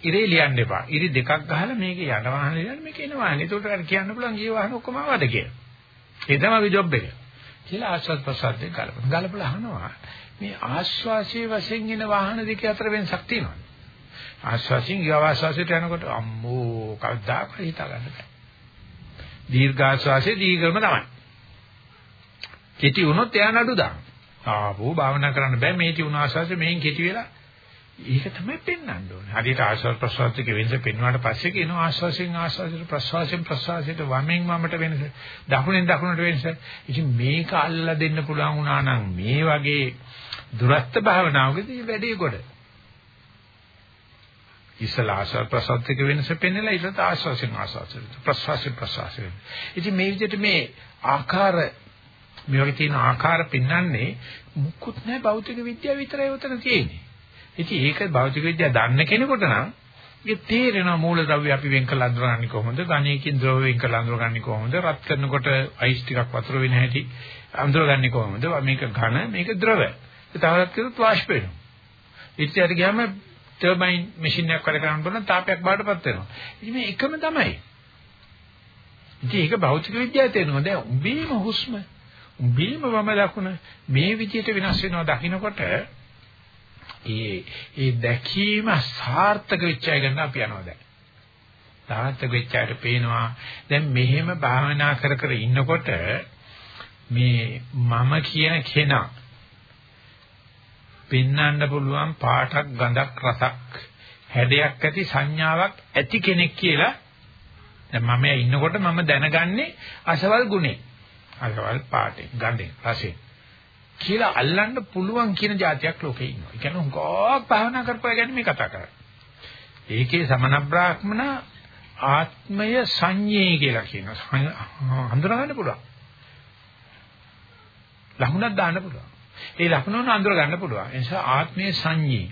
ඉරේ ලියන්න එපා. ඉරි දෙකක් ගහලා මේක යන වාහන ලියන්න මේක එන වාහන ඒකට අර කියන්න පුළුවන් ගිය වාහන ඔක්කොම ආවද කියලා. ඒ තමයි ජොබ් එක. කියලා ආස්වාද ප්‍රසාද දෙක ගලපන. ගලපලා අහනවා මේ ආස්වාසියේ වශයෙන් එන වාහන දෙක අතර වෙනසක් තියෙනවද? ආශ්වාසයෙන් ඊවාශ්වාසයට යනකොට අම්මෝ කවදාකවත් හිතා ගන්න බෑ. දීර්ඝාශ්වාසයේ දීර්ඝම තමයි. කෙටි වුණොත් එයා නඩු දාන. ආපෝ භාවනා කරන්න බෑ. මේ තියුණ ආශ්වාසය මෙහෙන් කෙටි වෙලා ඒක තමයි පෙන්වන්න ඕනේ. හරියට ආශ්වාස ප්‍රශ්වාසයේ වෙනස පෙන්වුවාට පස්සේ කියනවා ආශ්වාසයෙන් ආශ්වාසයට ප්‍රශ්වාසයෙන් ප්‍රශ්වාසයට වමෙන් වමට වෙනස. දකුණෙන් දකුණට වෙනස. ඉතින් මේක අල්ලලා දෙන්න පුළුවන් වුණා නම් මේ වගේ දුරස්ත භාවනාවකදී වැඩේ කොට. ඉස්සලා ආශ්වාස ප්‍රශ්වාසයක වෙනස පෙන්නලා ඊට ආශ්වාසයෙන් ආශ්වාසයට ප්‍රශ්වාසයෙන් ප්‍රශ්වාසයට. ඉතින් මේ විදිහට මේ ආකාර මේ වගේ තියෙන ආකාර පෙන්වන්නේ මුකුත් නැහැ භෞතික විද්‍යාව විතරයි උතන තියෙන්නේ. ඉතින් ඒක භෞතික විද්‍යාව දන්න කෙනෙකුට නම් ඒක තේරෙනවා මූලද්‍රව්‍ය අපි වෙන් කරලා අඳුරගන්නේ කොහොමද? ගණයකින් ද්‍රව වෙන් කරලා අඳුරගන්නේ කොහොමද? රත් කරනකොට අයිස් ටිකක් වතුර වෙන හැටි අඳුරගන්නේ කොහොමද? මේක ඝන, මේක ද්‍රව. ඒ තවරත් කියොත් වාෂ්ප වෙනවා. ඉතින් ගියාම ටර්බයින් මැෂින් එකක් වැඩ කරන්න බලන තාපයක් බාටපත් වෙනවා. ඉතින් මේ එකම තමයි. ඉතින් ඒක භෞතික විද්‍යාවේ තේරෙනවා. දැන් උඹේම හුස්ම උඹේම වම දකුණ මේ විදිහට වෙනස් වෙනවා දකින්නකොට ඒ ඒ දැකීම සාර්ථක වෙච්චය ගන්න අපි යනවා දැන්. සාර්ථක වෙච්චයට පේනවා. දැන් මෙහෙම භාවනා කර කර ඉන්නකොට මේ මම කියන කෙනා පෙන්වන්න පුළුවන් පාටක් ගඳක් රසක් හැඩයක් ඇති සංඥාවක් ඇති කෙනෙක් කියලා. දැන් මම ඉන්නකොට මම දැනගන්නේ අසවල් ගුණේ. අසවල් පාටේ ගඳේ රසේ කියලා අල්ලන්න පුළුවන් කියන જાතියක් ලෝකේ ඉන්නවා. ඒ කියන්නේ හුඟක් භාවනා කරපුවා ගැන මේ කතා කරන්නේ. ඒකේ සමන බ්‍රාහ්මණ ආත්මය සංඤේ කියලා කියනවා. හඳුනා ගන්න පුළුවන්. ලකුණක් දාන්න පුළුවන්. ඒ ලක්ෂණ අඳුර ගන්න පුළුවන්. ඒ නිසා ආත්මයේ සංඤී.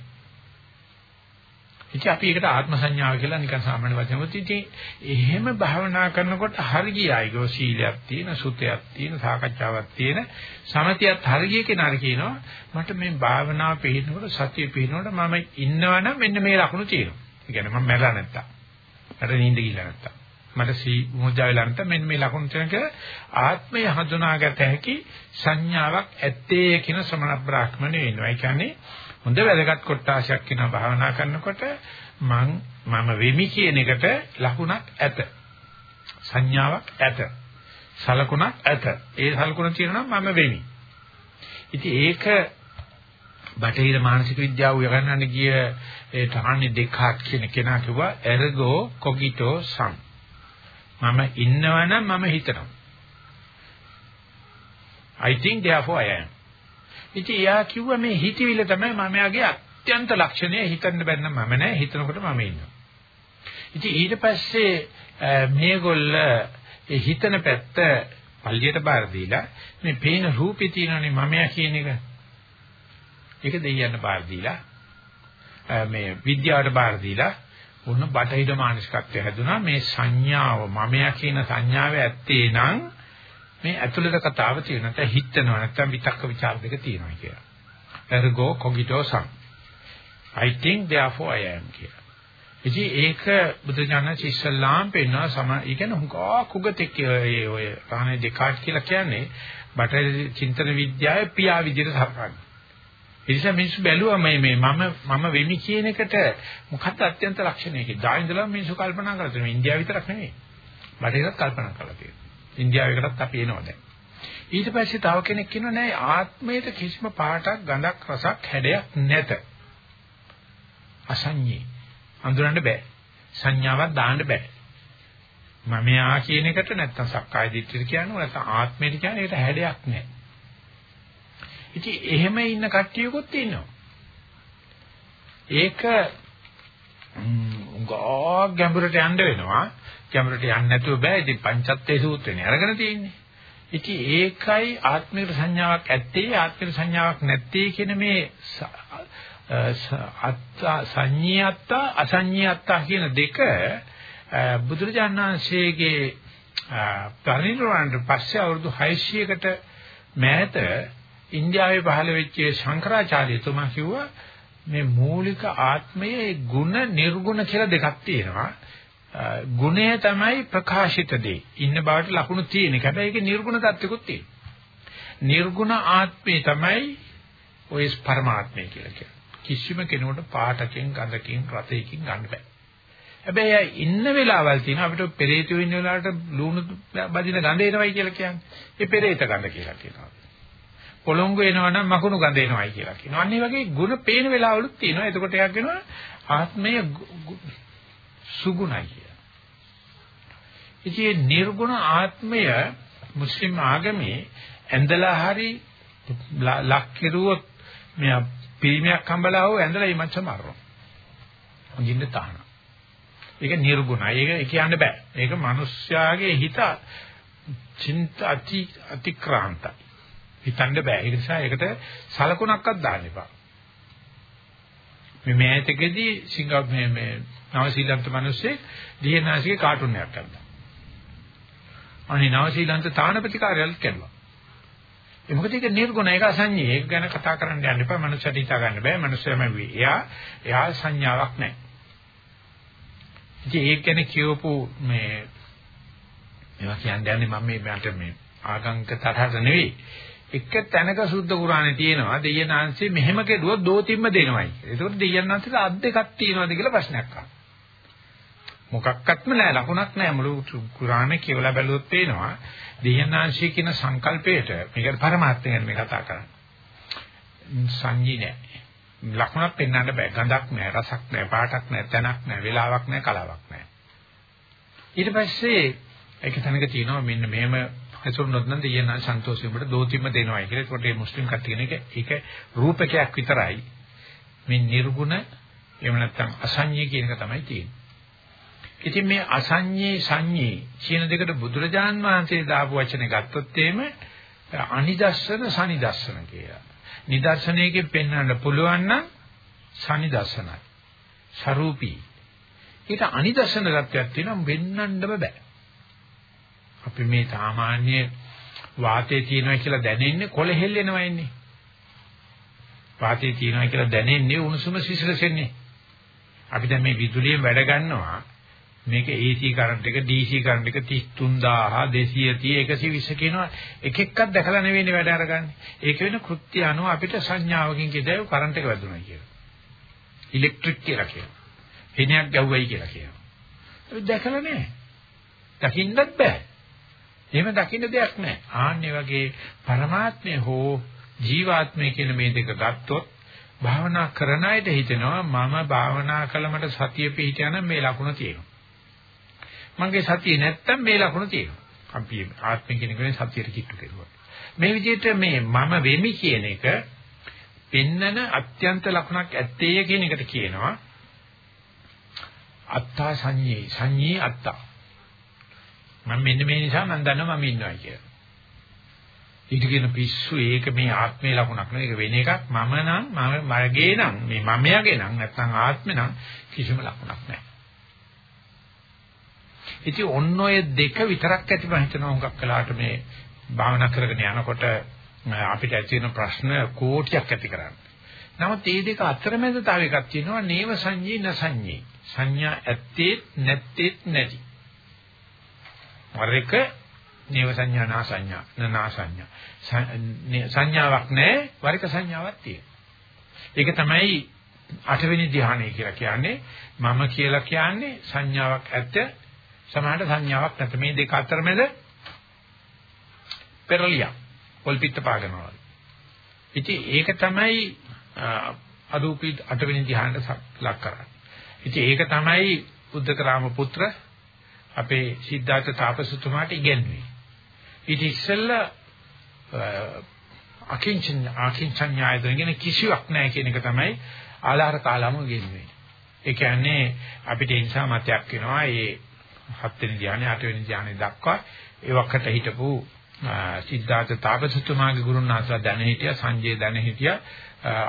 ඉතින් අපි ඒකට ආත්ම සංඥාව කියලා නිකන් සාමාන්‍ය වචන වලට ඉතින් එහෙම භාවනා කරනකොට හරියයිගෝ සීලයක් තියෙන, සුතයක් තියෙන, සාකච්ඡාවක් තියෙන, සමතියක් හරිය කෙනාට කියනවා මට මේ භාවනාව පිළිනකොට සතිය පිළිනකොට මම ඉන්නවනම් මෙන්න මේ ලක්ෂණ තියෙනවා. ඒ කියන්නේ මම මැරලා නැත්තම්. මට නිින්ද ගිහලා නැත්තම්. මට සී මොහොජා වෙලා නැත්නම් මෙන්න මේ ලකුණු තුනක ආත්මය හඳුනාගත හැකි සංඥාවක් ඇත්තේ කියන ශ්‍රමණ බ්‍රාහ්මණය වෙනවා. ඒ කියන්නේ හොඳ වැදගත් කොටාශයක් කියන භාවනා කරනකොට මං මම වෙමි කියන එකට ලකුණක් ඇත. සංඥාවක් ඇත. සලකුණක් ඇත. ඒ සලකුණ තියෙනවා මම වෙමි. ඉතින් ඒක බටහිර මානසික විද්‍යාව උගන්වන්න ගිය ඒ ටහානි දෙකක් කියන කෙනා කිව්වා ergo cogito sum. මම ඉන්නවනම් මම හිතනවා. I think therefore I am. ඉතින් එයා කිව්වා මේ හිතවිල්ල තමයි මම යාගේ අත්‍යන්ත ලක්ෂණය හිතන්න බැන්න මම නෑ හිතනකොට මම ඉන්නවා. ඉතින් ඊට පස්සේ මේගොල්ල ඒ හිතන පැත්ත පල්ලියට බාර දීලා මේ පේන රූපේ තියෙනනේ මමයා කියන එක. ඒක දෙයියන්න බාර දීලා මේ විද්‍යාවට බාර දීලා උන්න බටහිර මානසිකත්වය හැදුනා මේ සංඥාව මමයා කියන සංඥාව ඇත්තේ නම් මේ ඇතුළත කතාව තියෙන නැත්නම් හිතනවා නැත්නම් විතක්ක ਵਿਚාර දෙක තියෙනවා කියලා. ergo cogito sum. I think therefore I am කියලා. ඉතින් ඒක බුදුජානක ඉස්සල්ලාම් පෙන්වන සම ඒ කියන්නේ හුඟා කුගතෙක් ඔය ඔය රාහනේ දෙකාට් කියලා කියන්නේ බටහිර චින්තන විද්‍යාවේ පියා විදිහට සලකන්නේ. ඒ නිසා මිනිස්සු බැලුවා මේ මේ මම මම වෙමි කියන එකට මොකක්ද අත්‍යන්ත ලක්ෂණයක. දා මිනිස්සු කල්පනා කරලා තියෙනවා. ඉන්දියාව විතරක් නෙමෙයි. බටහිරත් කල්පනා කරලා තියෙනවා. ඉන්දියාවේකටත් අපි එනවා දැන්. ඊට පස්සේ තව කෙනෙක් කියනවා නෑ ආත්මයට කිසිම පාටක් ගඳක් රසක් හැඩයක් නැත. අසඤ්ඤේ. අඳුරන්න බෑ. සංඥාවක් දාන්න බෑ. මම යා කියන එකට නැත්තම් සක්කාය දිට්ඨිය කියන්නේ නැත්තම් ආත්මයට කියන්නේ ඒකට හැඩයක් නෑ. ඉතින් එහෙම ඉන්න කට්ටියකුත් ඉන්නවා. ඒක ගා ගැඹුරට යන්න වෙනවා. ගැඹුරට යන්න නැතුව බෑ. ඉතින් පංචත්තේ සූත්‍රනේ අරගෙන තියෙන්නේ. ඉතින් ඒකයි ආත්මික සංඥාවක් ඇත්තේ ආත්මික සංඥාවක් නැත්තේ කියන මේ අත්තා සංඤ්ඤාත්තා අසංඤ්ඤාත්තා කියන දෙක බුදුරජාණන් වහන්සේගේ පරිණිරවණයට පස්සේ අවුරුදු 600කට මෑත ඉන්දියාවේ පහළ වෙච්ච ශංකරාචාර්යතුමා කිව්වා මේ මූලික ආත්මයේ ಗುಣ නිර්ගුණ කියලා දෙකක් තියෙනවා. ගුණය තමයි ප්‍රකාශිත දේ. ඉන්න බවට ලකුණු තියෙන. හැබැයි ඒකේ නිර්ගුණ තත්ත්විකුත් තියෙනවා. නිර්ගුණ ආත්මේ තමයි ඔය පරමාත්මය කියලා කියන්නේ. කිසිම කෙනෙකුට පාටකින් ගඳකින් රසයකින් ගන්න බෑ. හැබැයි ඉන්න වෙලාවල් තියෙනවා අපිට පෙරේත වෙන්න වෙලාවට ලුණු බදින ගඳ එනවයි කියලා කියන්නේ. ඒ පෙරේත ගඳ කියලා කියනවා. පොළොංගු එනවනම් මකුණු ගඳ එනවයි කියලා කියනවා. අන්න ඒ වගේ ಗುಣ පේන වෙලාවලුත් තියෙනවා. එතකොට එකක් වෙනවා ආත්මය සුගුණයි කියලා. ඉතින් නිර්ගුණ ආත්මය මුස්ලිම් ආගමේ ඇඳලා හරි ලක් කෙරුවොත් මෙයා පිරිමියක් හම්බලා හෝ ඇඳලා මේ මච්ච මරනවා. අඳින්න තහන. ඒක නිර්ගුණයි. ඒක කියන්න බෑ. ඒක මිනිස්යාගේ හිත චින්ත අති අතික්‍රාන්තයි. හිතන්න බෑ. ඒ නිසා ඒකට සලකුණක්වත් දාන්න එපා. මේ මෑතකදී සිංගප් මේ මේ නවසීලන්ත මිනිස්සේ දිහනාසිකේ කාටුන් එකක් කරනවා. අනේ නවසීලන්ත තානපති කාර්යාලත් කරනවා. ඒ මොකද ඒක නිර්ගුණ ඒක අසඤ්ඤේ. ඒක ගැන කතා කරන්න යන්න එපා. මනුස්සයට හිතා ගන්න බෑ. මනුස්සයම වෙයි. එයා එයා සංඥාවක් නැහැ. ඉතින් ඒක ගැන කියවපු මේ ඒවා කියන්නේ මම මේ මට මේ ආගංක තරහට නෙවෙයි. එක තැනක සුද්ධ කුරානේ තියෙනවා දෙයනාංශي මෙහෙම කෙරුවොත් දෝතිම්ම දෙනවයි. ඒකෝට දෙයනාංශිට අත් දෙකක් තියෙනවද කියලා ප්‍රශ්නයක් අහනවා. මොකක්වත්ම නැහැ ලකුණක් නැහැ මුළු කුරානේ කියවලා බැලුවොත් පේනවා දෙයනාංශي කියන සංකල්පයට මේකට පරමාර්ථය ගැන මේ කතා කරන්නේ. සංජී නැහැ. ලකුණක් පෙන්වන්න බෑ. ගඳක් නැහැ, රසක් නැහැ, පාටක් නැහැ, තැනක් නැහැ, වෙලාවක් නැහැ, කලාවක් නැහැ. ඊට පස්සේ ඒක තැනක තියෙනවා මෙන්න මෙහෙම හසුරුනොත් නම් දෙයයන් සන්තෝෂයෙන් උඹට දෝතිම්ම දෙනවයි කියලා. ඒකට මේ මුස්ලිම් කට්ටිය කියන එක ඒක රූපකයක් විතරයි. මේ නිර්ගුණ එහෙම නැත්නම් අසඤ්ඤී කියන එක තමයි තියෙන්නේ. ඉතින් මේ අසඤ්ඤේ සංඤේ කියන දෙකට බුදුරජාන් වහන්සේ දාපු වචනේ ගත්තොත් එහෙම අනිදස්සන සනිදස්සන කියලා. නිදර්ශනයකින් පෙන්වන්න පුළුවන් නම් සනිදස්සනයි. සරූපී. ඊට අනිදස්සන தත්වයක් තියෙනවා වෙන්නන්නම බෑ. අපි මේ සාමාන්‍ය වාතයේ තියෙනවා කියලා දැනෙන්නේ කොළ හෙල්ලෙනවා එන්නේ. වාතයේ තියෙනවා කියලා දැනෙන්නේ උණුසුම සිසිලසෙන්නේ. අපි දැන් මේ විදුලියෙන් වැඩ ගන්නවා මේක AC කරන්ට් එක DC කරන්ට් එක 33000 230 120 කියනවා එක එකක් දැකලා නෙවෙයිනේ වැඩ අරගන්නේ. ඒක වෙන කෘත්‍ය අනුව අපිට සංඥාවකින් කියදේ කරන්ට් එක වැදුනා කියලා. ඉලෙක්ට්‍රික් කියලා කියනවා. හිණයක් ගැව්වයි කියලා කියනවා. ඒක දැකලා නැහැ. දකින්නත් බෑ. එහෙම දකින්න දෙයක් නැහැ. ආන්නේ වගේ પરමාත්මය හෝ ජීවාත්මය කියන මේ දෙක ගත්තොත් භාවනා කරන අයට හිතෙනවා මම භාවනා කළමට සතිය පිහිටියනම් මේ ලකුණ තියෙනවා. මගේ සතිය නැත්තම් මේ ලකුණ තියෙනවා. අපි ආත්මික කෙනෙකුනේ සතියට කිට්ටු කෙරුවා. මේ විදිහට මේ මම වෙමි කියන එක පෙන්නන අත්‍යන්ත ලකුණක් ඇත්තේ කියන එකට කියනවා අත්තා සංඤේ සංඤේ අත්තා. මම මෙන්න මේ නිසා මම දන්නවා මම ඉන්නවා කියලා. ඊට කියන පිස්සු ඒක මේ ආත්මේ ලකුණක් නෙවෙයි ඒක වෙන එකක් මම නම් මම මගේ නම් මේ මමයාගේ නම් නැත්නම් ආත්මේ නම් කිසිම ලකුණක් නැහැ. ඉතින් ඔන්න ඔය දෙක විතරක් ඇති මම හිතනවා හුඟක් කලකට මේ භාවනා කරගෙන යනකොට අපිට ඇති වෙන ප්‍රශ්න කෝටියක් ඇති කරන්නේ. නමුත් මේ දෙක අතරමැද තව එකක් තියෙනවා නේව සංඤේ න සංඤේ. සංඥා ඇත්තේ නැත්තේ නැති. වරක නේව සංඥා නා සංඥා නා සංඥා. සංඥාවක් නැහැ වරක සංඥාවක් තියෙනවා. ඒක තමයි අටවෙනි ධ්‍යානය කියලා කියන්නේ මම කියලා කියන්නේ සංඥාවක් ඇත්ත සමහරට සංඥාවක් නැත මේ දෙක අතරමැද පෙරලියක් පොල්පිට පාගනවා. ඉතින් ඒක තමයි අරූපී අටවෙනි ධ්‍යානට ලක් කරන්නේ. ඉතින් ඒක තමයි බුද්ධකරාම පුත්‍ර අපේ සිද්ධාර්ථ තාපසතුමාට ඉගෙනුවේ. ඊට ඉස්සෙල්ලා අකින්චන් අකින්චඤ්ඤාය දෙන කිසිවක් නැහැ කියන එක තමයි ආලාර කාලම ඉගෙනුවේ. ඒ කියන්නේ අපිට ඒ නිසා මතයක් වෙනවා මේ හත් වෙනි ධ්‍යානෙ අට වෙනි ධ්‍යානෙ දක්වා ඒ වකට හිටපු සිද්ධාර්ථ තාපසතුමාගේ ගුරුන් වහන්සේලා දැන හිටියා සංජය දැන හිටියා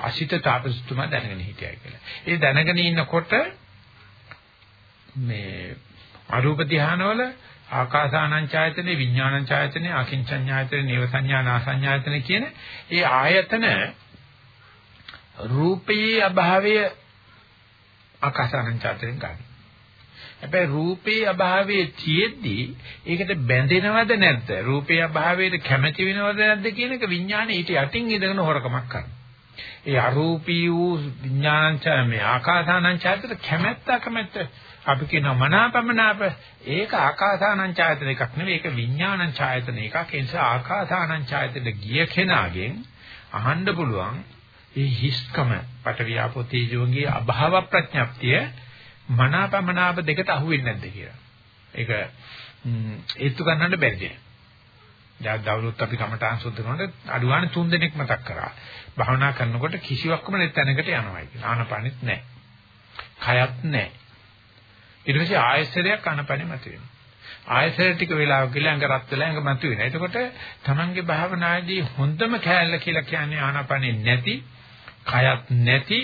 අසිත තාපසතුමා දැනගෙන හිටියා කියලා. ඒ දැනගෙන ඉන්නකොට මේ අරූප ධානවල ආකාසානං ඡායතනේ විඥානං ඡායතනේ අකින්චඤ්ඤායතනේ නේව සංඥානාසඤ්ඤායතනේ කියන ඒ ආයතන රූපයේ අභාවය ආකාසානං ඡායතනෙන් ගන්න. හැබැයි රූපේ අභාවයේ තියෙද්දි ඒකට බැඳෙනවද නැද්ද? රූපේ අභාවයට කැමැති වෙනවද නැද්ද කියන එක විඥානේ ඊට යටින් ඉඳගෙන හොරකමක් කරනවා. ඒ අරූපී වූ විඥානං ඡායමේ ආකාසානං ඡායතට කැමැත්ත කැමැත්ත අපි කියනවා මනාපමනාප ඒක ආකාසානං ඡායතන එකක් නෙවෙයි ඒක විඥානං ඡායතන එකක්. ඒ නිසා ආකාසානං ඡායතනට ගිය කෙනාගෙන් අහන්න පුළුවන් මේ හිස්කම පටවියාපෝ තේජෝගේ අභාව ප්‍රඥප්තිය මනාපමනාප දෙකට අහු වෙන්නේ නැද්ද කියලා. ඒක ඒත්තු ගන්නන්න බැරිද දැන් දවලුත් අපි කමටහන් සුද්ධ කරනකොට අඩුවානේ තුන් දෙනෙක් මතක් කරා. භාවනා කරනකොට කිසිවක්ම නැත් තැනකට යනවායි කියලා. ආනපනෙත් නැහැ. කයත් නැහැ. ඊට පස්සේ ආයසරයක් අනපනෙ මතුවෙනවා. ආයසර ටික වෙලාවක කියලා ඇඟ රත් වෙලා ඇඟ මතුවෙනවා. එතකොට තමන්ගේ භාවනායේදී හොඳම කෑල්ල කියලා කියන්නේ ආනපනෙ නැති, කයත් නැති,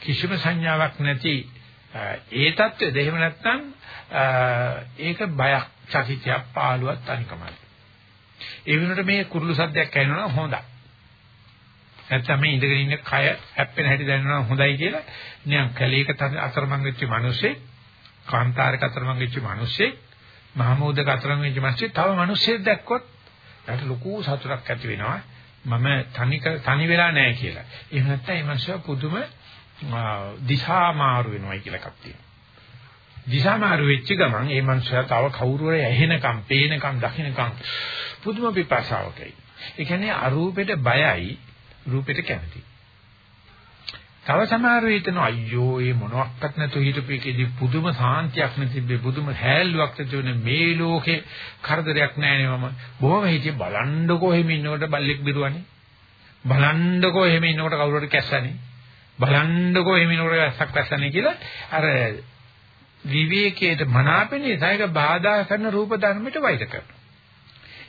කිසිම සංඥාවක් නැති ඒ தත්ත්වෙද එහෙම නැත්නම් ඒක බයක්, චකිතයක්, පාළුවක් තනිකමයි. ඒ වෙනුවට මේ කුරුළු සද්දයක් ඇහෙනවා හොඳයි. නැත්නම් මේ ඉඳගෙන ඉන්න කය හැප්පෙන හැටි දැනෙනවා හොඳයි කියලා නිකන් කැලේක අතරමං වෙච්ච මිනිස්සේ කාන්තාරක අතරමං වෙච්ච මිනිස්සෙක් මහමෝදක අතරමං වෙච්ච මිනිස්සෙක් තව මිනිස්සෙක් දැක්කොත් එයාට ලොකු සතුටක් ඇති වෙනවා මම තනි තනි වෙලා නැහැ කියලා. එහෙම නැත්නම් මේ මිනිස්සු පුදුම දිශා මාරු වෙනවයි කියලා එකක් තියෙනවා. දිශා මාරු වෙච්ච ගමන් මේ මිනිස්සයා තව කවුරු හරි ඇහෙනකම්, පේනකම්, දකින්නකම් පුදුම පිපාසාවකයි. ඒ කියන්නේ අරූපෙට බයයි, රූපෙට කැමතියි. තව සමහර විටන අයියෝ මේ මොනවත් නැතුව හිටපේකේදී පුදුම සාන්තියක් නැතිබේ පුදුම හැල්ලුවක් නැතිවෙන මේ ලෝකේ කරදරයක් නැහැ මම. බොහොම හිතේ බලන්නකෝ එහෙම ඉන්නකොට බල්ලෙක් බිරුවනේ. බලන්නකෝ එහෙම ඉන්නකොට කවුරු හරි කැස්සනේ. බලන්නකෝ එහෙම ඉන්නකොට ඇස්සක් කැස්සනේ කියලා අර විවේකයට මනාපෙනේ සායක බාධා කරන රූප ධර්මයට වෛර කරනවා.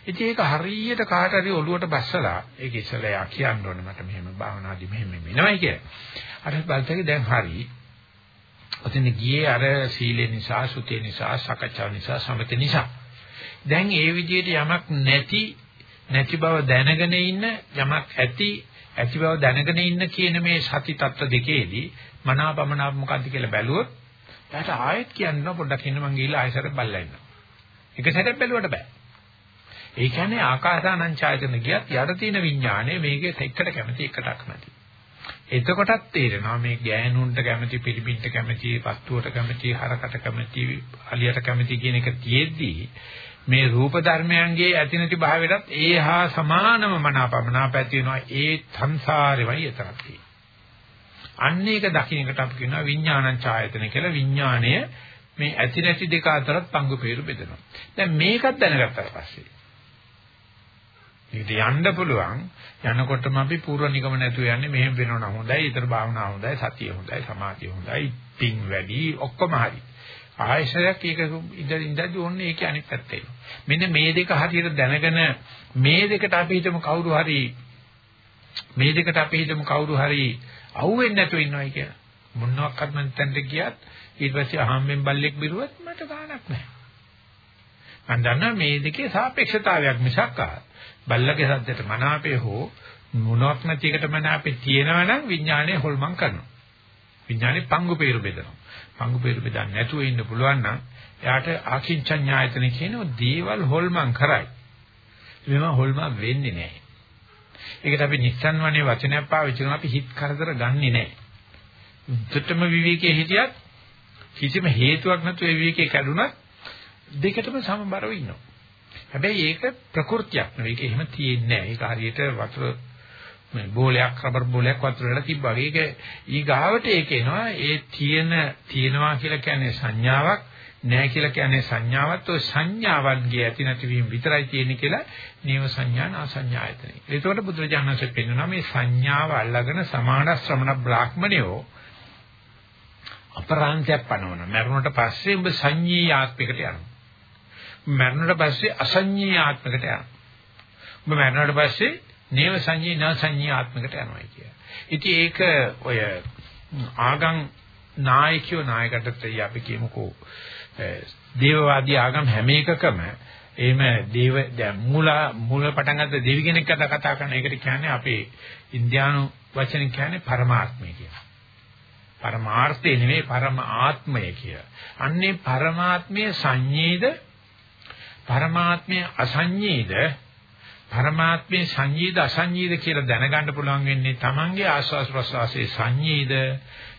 ඉතින් ඒක හරියට කාට හරි ඔලුවට බස්සලා ඒක ඉස්සලා යා කියන්න ඕනේ මට මෙහෙම භාවනාදි මෙහෙම වෙනවයි කියලා. අර බලතේ දැන් හරි. ඔතන ගියේ අර සීලේ නිසා, සුතේ නිසා, සකච්ඡා නිසා, සමතේ නිසා. දැන් ඒ විදිහට යමක් නැති නැති බව දැනගෙන ඉන්න යමක් ඇති ඇති බව දැනගෙන ඉන්න කියන මේ සති තත්ත්ව දෙකේදී මනාපමනාප මොකද්ද කියලා බැලුවොත් එයාට ආයෙත් කියන්න පොඩ්ඩක් ඉන්න මං ගිහලා ආයෙසර බලලා ඉන්නවා. එක සැරයක් බැලුවට බෑ. ඒ කියන්නේ ආකාසානං ඡායතන ගියත් යට තියෙන විඥානය මේකේ එකට කැමති එකට අකමැති. එතකොටත් තේරෙනවා මේ ගෑනුන්ට කැමති පිළිපින්ට කැමති වස්තුවට කැමති හරකට කැමති අලියට කැමති කියන එක තියෙද්දී මේ රූප ධර්මයන්ගේ ඇති නැති භාවයටත් ඒහා සමානම මනාපමනාප ඇති වෙනවා ඒ සංසාරෙමයි එතරම් අන්න ඒක දකින්නකට අපි කියනවා විඥානං ඡායතන කියලා විඥාණය මේ ඇති නැති දෙක අතරත් පංගු peeru බෙදෙනවා. දැන් මේකත් දැනගත්තාට පස්සේ මේකට යන්න පුළුවන් යනකොටම අපි පූර්ව නිගම නැතුව යන්නේ මෙහෙම වෙනවනම් හොඳයි, ඊතර භාවනා හොඳයි, සතිය හොඳයි, සමාධිය හොඳයි, පිං වැඩි ඔක්කොම හරි. ආයශයක් ඒක ඉඳ ඉඳදී ඕන්නේ ඒකේ අනිත් පැත්තේ. මෙන්න මේ දෙක හරියට දැනගෙන මේ දෙකට අපි හිතමු කවුරු හරි මේ දෙකට අපි හිතමු කවුරු හරි අහුවෙන්නේ නැතුව ඉන්නවයි කියලා. මොනවාක්වත් මම තැන්ට ගියත් ඊට පස්සේ අහම්බෙන් බල්ලෙක් බිරුවත් මට ගාණක් නැහැ. මම දන්නවා මේ දෙකේ සාපේක්ෂතාවයක් මිසක් බල්ලගේ සද්දට මනාපේ හෝ මොනවක් නැති එකට මනාපේ තියෙනවනම් විඥානය හොල්මන් කරනවා. විඥානේ පංගු peeru බෙදනවා. පංගු peeru බෙදන්නේ නැතුව ඉන්න පුළුවන් නම් එයාට ආකින්චඤ්ඤායතන කියන දේවල් හොල්මන් කරයි. මේවා හොල්මන් වෙන්නේ නැහැ. ඒකට අපි නිස්සන් වනේ වචනයක් පාවිච්චි කරනවා අපි හිත කරදර ගන්නෙ නැහැ. උද්දටම විවේකයේ හිටියත් කිසිම හේතුවක් නැතුව ඒ විවේකේ කැඩුනත් දෙකටම සමබරව ඉන්නවා. හැබැයි ඒක ප්‍රകൃතියක් නෙවෙයි. ඒක එහෙම තියෙන්නේ නැහැ. ඒක හරියට වතුර මේ බෝලයක් රබර් බෝලයක් වතුර වල තිබ්බා. ඒක ඊගාවට ඒක එනවා. ඒ තියෙන තියෙනවා කියලා කියන්නේ සංඥාවක්. නැහැ කියලා කියන්නේ සංඥාවත් ඔය සංඥාවන්ගේ ඇති නැති වීම විතරයි තියෙන්නේ කියලා නේව සංඥා නාසඤ්ඤායතනෙ. ඒතකොට බුදුරජාණන්සේ පෙන්වනවා මේ සංඥාව අල්ලගෙන සමාන ශ්‍රමණ බ්‍රාහ්මණයෝ අපරාන්තයක් පනවන. මරුණට පස්සේ ඔබ සංඤී ආත්මිකට යනවා. මරුණට පස්සේ අසංඤී ආත්මිකට යනවා. ඔබ මරුණට පස්සේ නේව සංඤී නාසඤ්ඤී ආත්මිකට යනවා කිය. ඉතින් ඒක ඔය ආගම් නායකයෝ නායකටත් අපි කියමුකෝ දේවවාදී ආගම් හැම එකකම එහෙම දේව දැන් මූල මූල පටන් ගත්ත දෙවි කෙනෙක් අත කතා කරන එකට කියන්නේ අපේ ඉන්දියානු වචනෙන් කියන්නේ පරමාත්මය කියලා. පරමාර්ථය නෙවෙයි පරම ආත්මය කියලා. අන්නේ පරමාත්මයේ සංඤේද පරමාත්මයේ අසංඤේද පරමාත්මයේ සංඤීද අසංඤීද කියලා දැනගන්න පුළුවන් වෙන්නේ Tamange ආස්වාස් ප්‍රසවාසයේ සංඤීද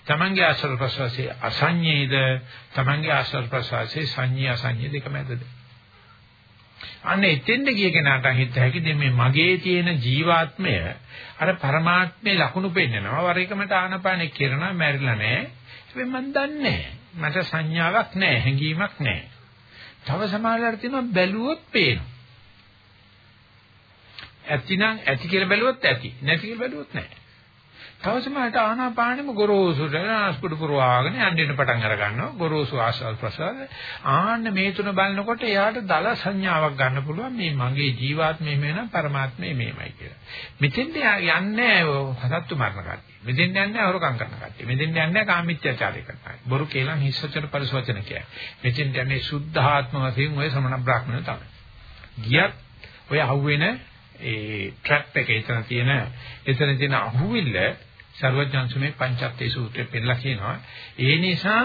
තමන්ගේ ආශ්‍රව ප්‍රසවාසයේ අසඤ්ඤේද තමන්ගේ ආශ්‍රව ප්‍රසවාසයේ සංඤ්ඤ අසඤ්ඤ දෙක මැදද? අන්න එතෙන්ද ගිය කෙනාට හිත හැකිද මේ මගේ තියෙන ජීවාත්මය අර પરමාත්මේ ලකුණු පෙන්නනවා. වර එකමට ආනපානෙ කරනවා මැරිලා නැහැ. හැබැයි මම දන්නේ මට සංඥාවක් නැහැ හැඟීමක් නැහැ. තව සමහරවල් තියෙනවා බැලුවොත් පේනවා. ඇතිනම් ඇති කියලා බැලුවොත් ඇති නැති කියලා බැලුවොත් නැහැ තව සමහරට ආනාපානෙම ගොරෝසුට නාස්පුඩු පුරවාගෙන යන්න පටන් අර ගන්නවා ගොරෝසු ආස්වාද ප්‍රසාර ආන්න මේ තුන බලනකොට එයාට දල සංඥාවක් ගන්න පුළුවන්. මේ මගේ ජීවාත්මය මේනම් පරමාත්මය මේමයි කියලා. මෙතෙන්ද යන්නේ හසත්තු මරණ කට්ටිය. මෙතෙන්ද යන්නේ හොරකම් කරන කට්ටිය. මෙතෙන්ද යන්නේ කාමීත්‍යචාරය කරන කට්ටිය. බොරු කියලා හිස්සචන පරිසවචන කියයි. මෙතෙන්ද යන්නේ සුද්ධාත්ම වශයෙන් ඔය ශ්‍රමණ බ්‍රාහ්මණය තමයි. ගියත් ඔය අහුවෙන ඒ ට්‍රැප් එකේ එතන තියෙන එතන තියෙන අහුවිල්ල සර්වඥාන්සුමේ පංචත්තේ සූත්‍රයේ පෙන්නලා කියනවා ඒ නිසා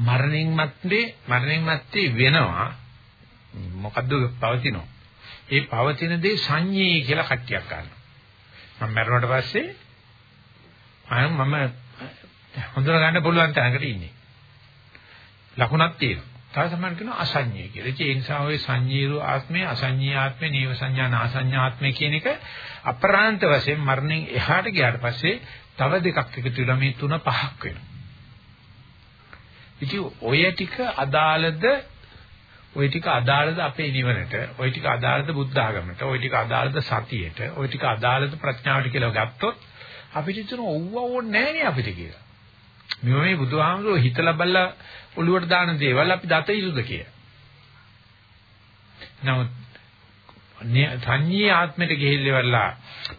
මරණින් මත්තේ මරණින් මත්තේ වෙනවා මොකද්ද පවතිනවා ඒ පවතින දේ සංඤේ කියලා කට්ටියක් ගන්නවා මම මරුණට පස්සේ මම හොඳට ගන්න පුළුවන් තැනකට ඉන්නේ ලකුණක් තියෙනවා තව සමහර කියනවා අසඤ්ඤය කියලා. ඒ නිසා ඔය සංඤීරු ආත්මය, අසඤ්ඤී ආත්මය, නීව සංඥා, නාසඤ්ඤා ආත්මය කියන එක අප්‍රාන්ත වශයෙන් මරණයෙන් එහාට ගියාට පස්සේ තව දෙකක් එකතු වෙලා මේ තුන පහක් වෙනවා. ඉතින් ඔය ටික අදාළද ඔය ටික අදාළද අපේ නිවනට, ඔය ටික අදාළද බුද්ධ ආගමට, ඔය ටික අදාළද සතියට, ඔය ටික අදාළද ප්‍රඥාවට කියලා ගත්තොත් අපිට හිතන ඔව්ව ඕනේ නැහැ නේ අපිට කියලා. මේ මේ බුදුහාමුදුරුවෝ හිතලා බලලා ඔළුවට දාන දේවල් අපි දත යුතුද කියලා. නමුත් සංඤී ආත්මයට ගිහිල්ලෙවලා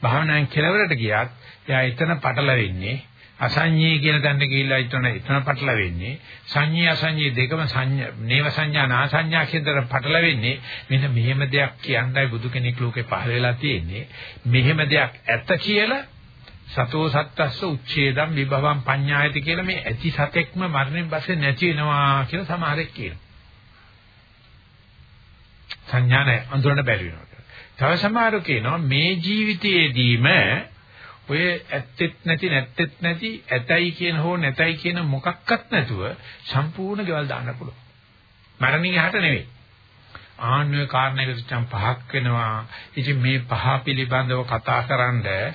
භාවනාවෙන් කෙලවරට ගියත් එයා එතන පටලවෙන්නේ අසංඤී කියන තැනට ගිහිල්ලා එතන එතන පටලවෙන්නේ සංඤී අසංඤී දෙකම සංඥා නේව සංඥා නාසංඥා කියන තැන පටලවෙන්නේ මෙන්න මෙහෙම දෙයක් කියන්නයි බුදු කෙනෙක් ලෝකේ පහළ වෙලා තියෙන්නේ මෙහෙම දෙයක් ඇත්ත කියලා සතෝ සත්තස්ස උච්ඡේදම් විභවම් පඤ්ඤායති කියලා මේ ඇති සතෙක්ම මරණයෙන් පස්සේ නැති වෙනවා කියලා සමහරෙක් කියනවා. සංඥා නැහැ අඳුරන්න බැරි වෙනවා. තව සමහරෝ කියනවා මේ ජීවිතයේදීම ඔය ඇත්තෙත් නැති නැත්තෙත් නැති ඇතයි කියන හෝ නැතයි කියන මොකක්වත් නැතුව සම්පූර්ණ ගෙවල් දාන්න පුළුවන්. මරණින් එහාට නෙවෙයි. ආන්‍ය කාරණයකට පහක් වෙනවා. ඉතින් මේ පහ පිළිබඳව කතා කරන්නේ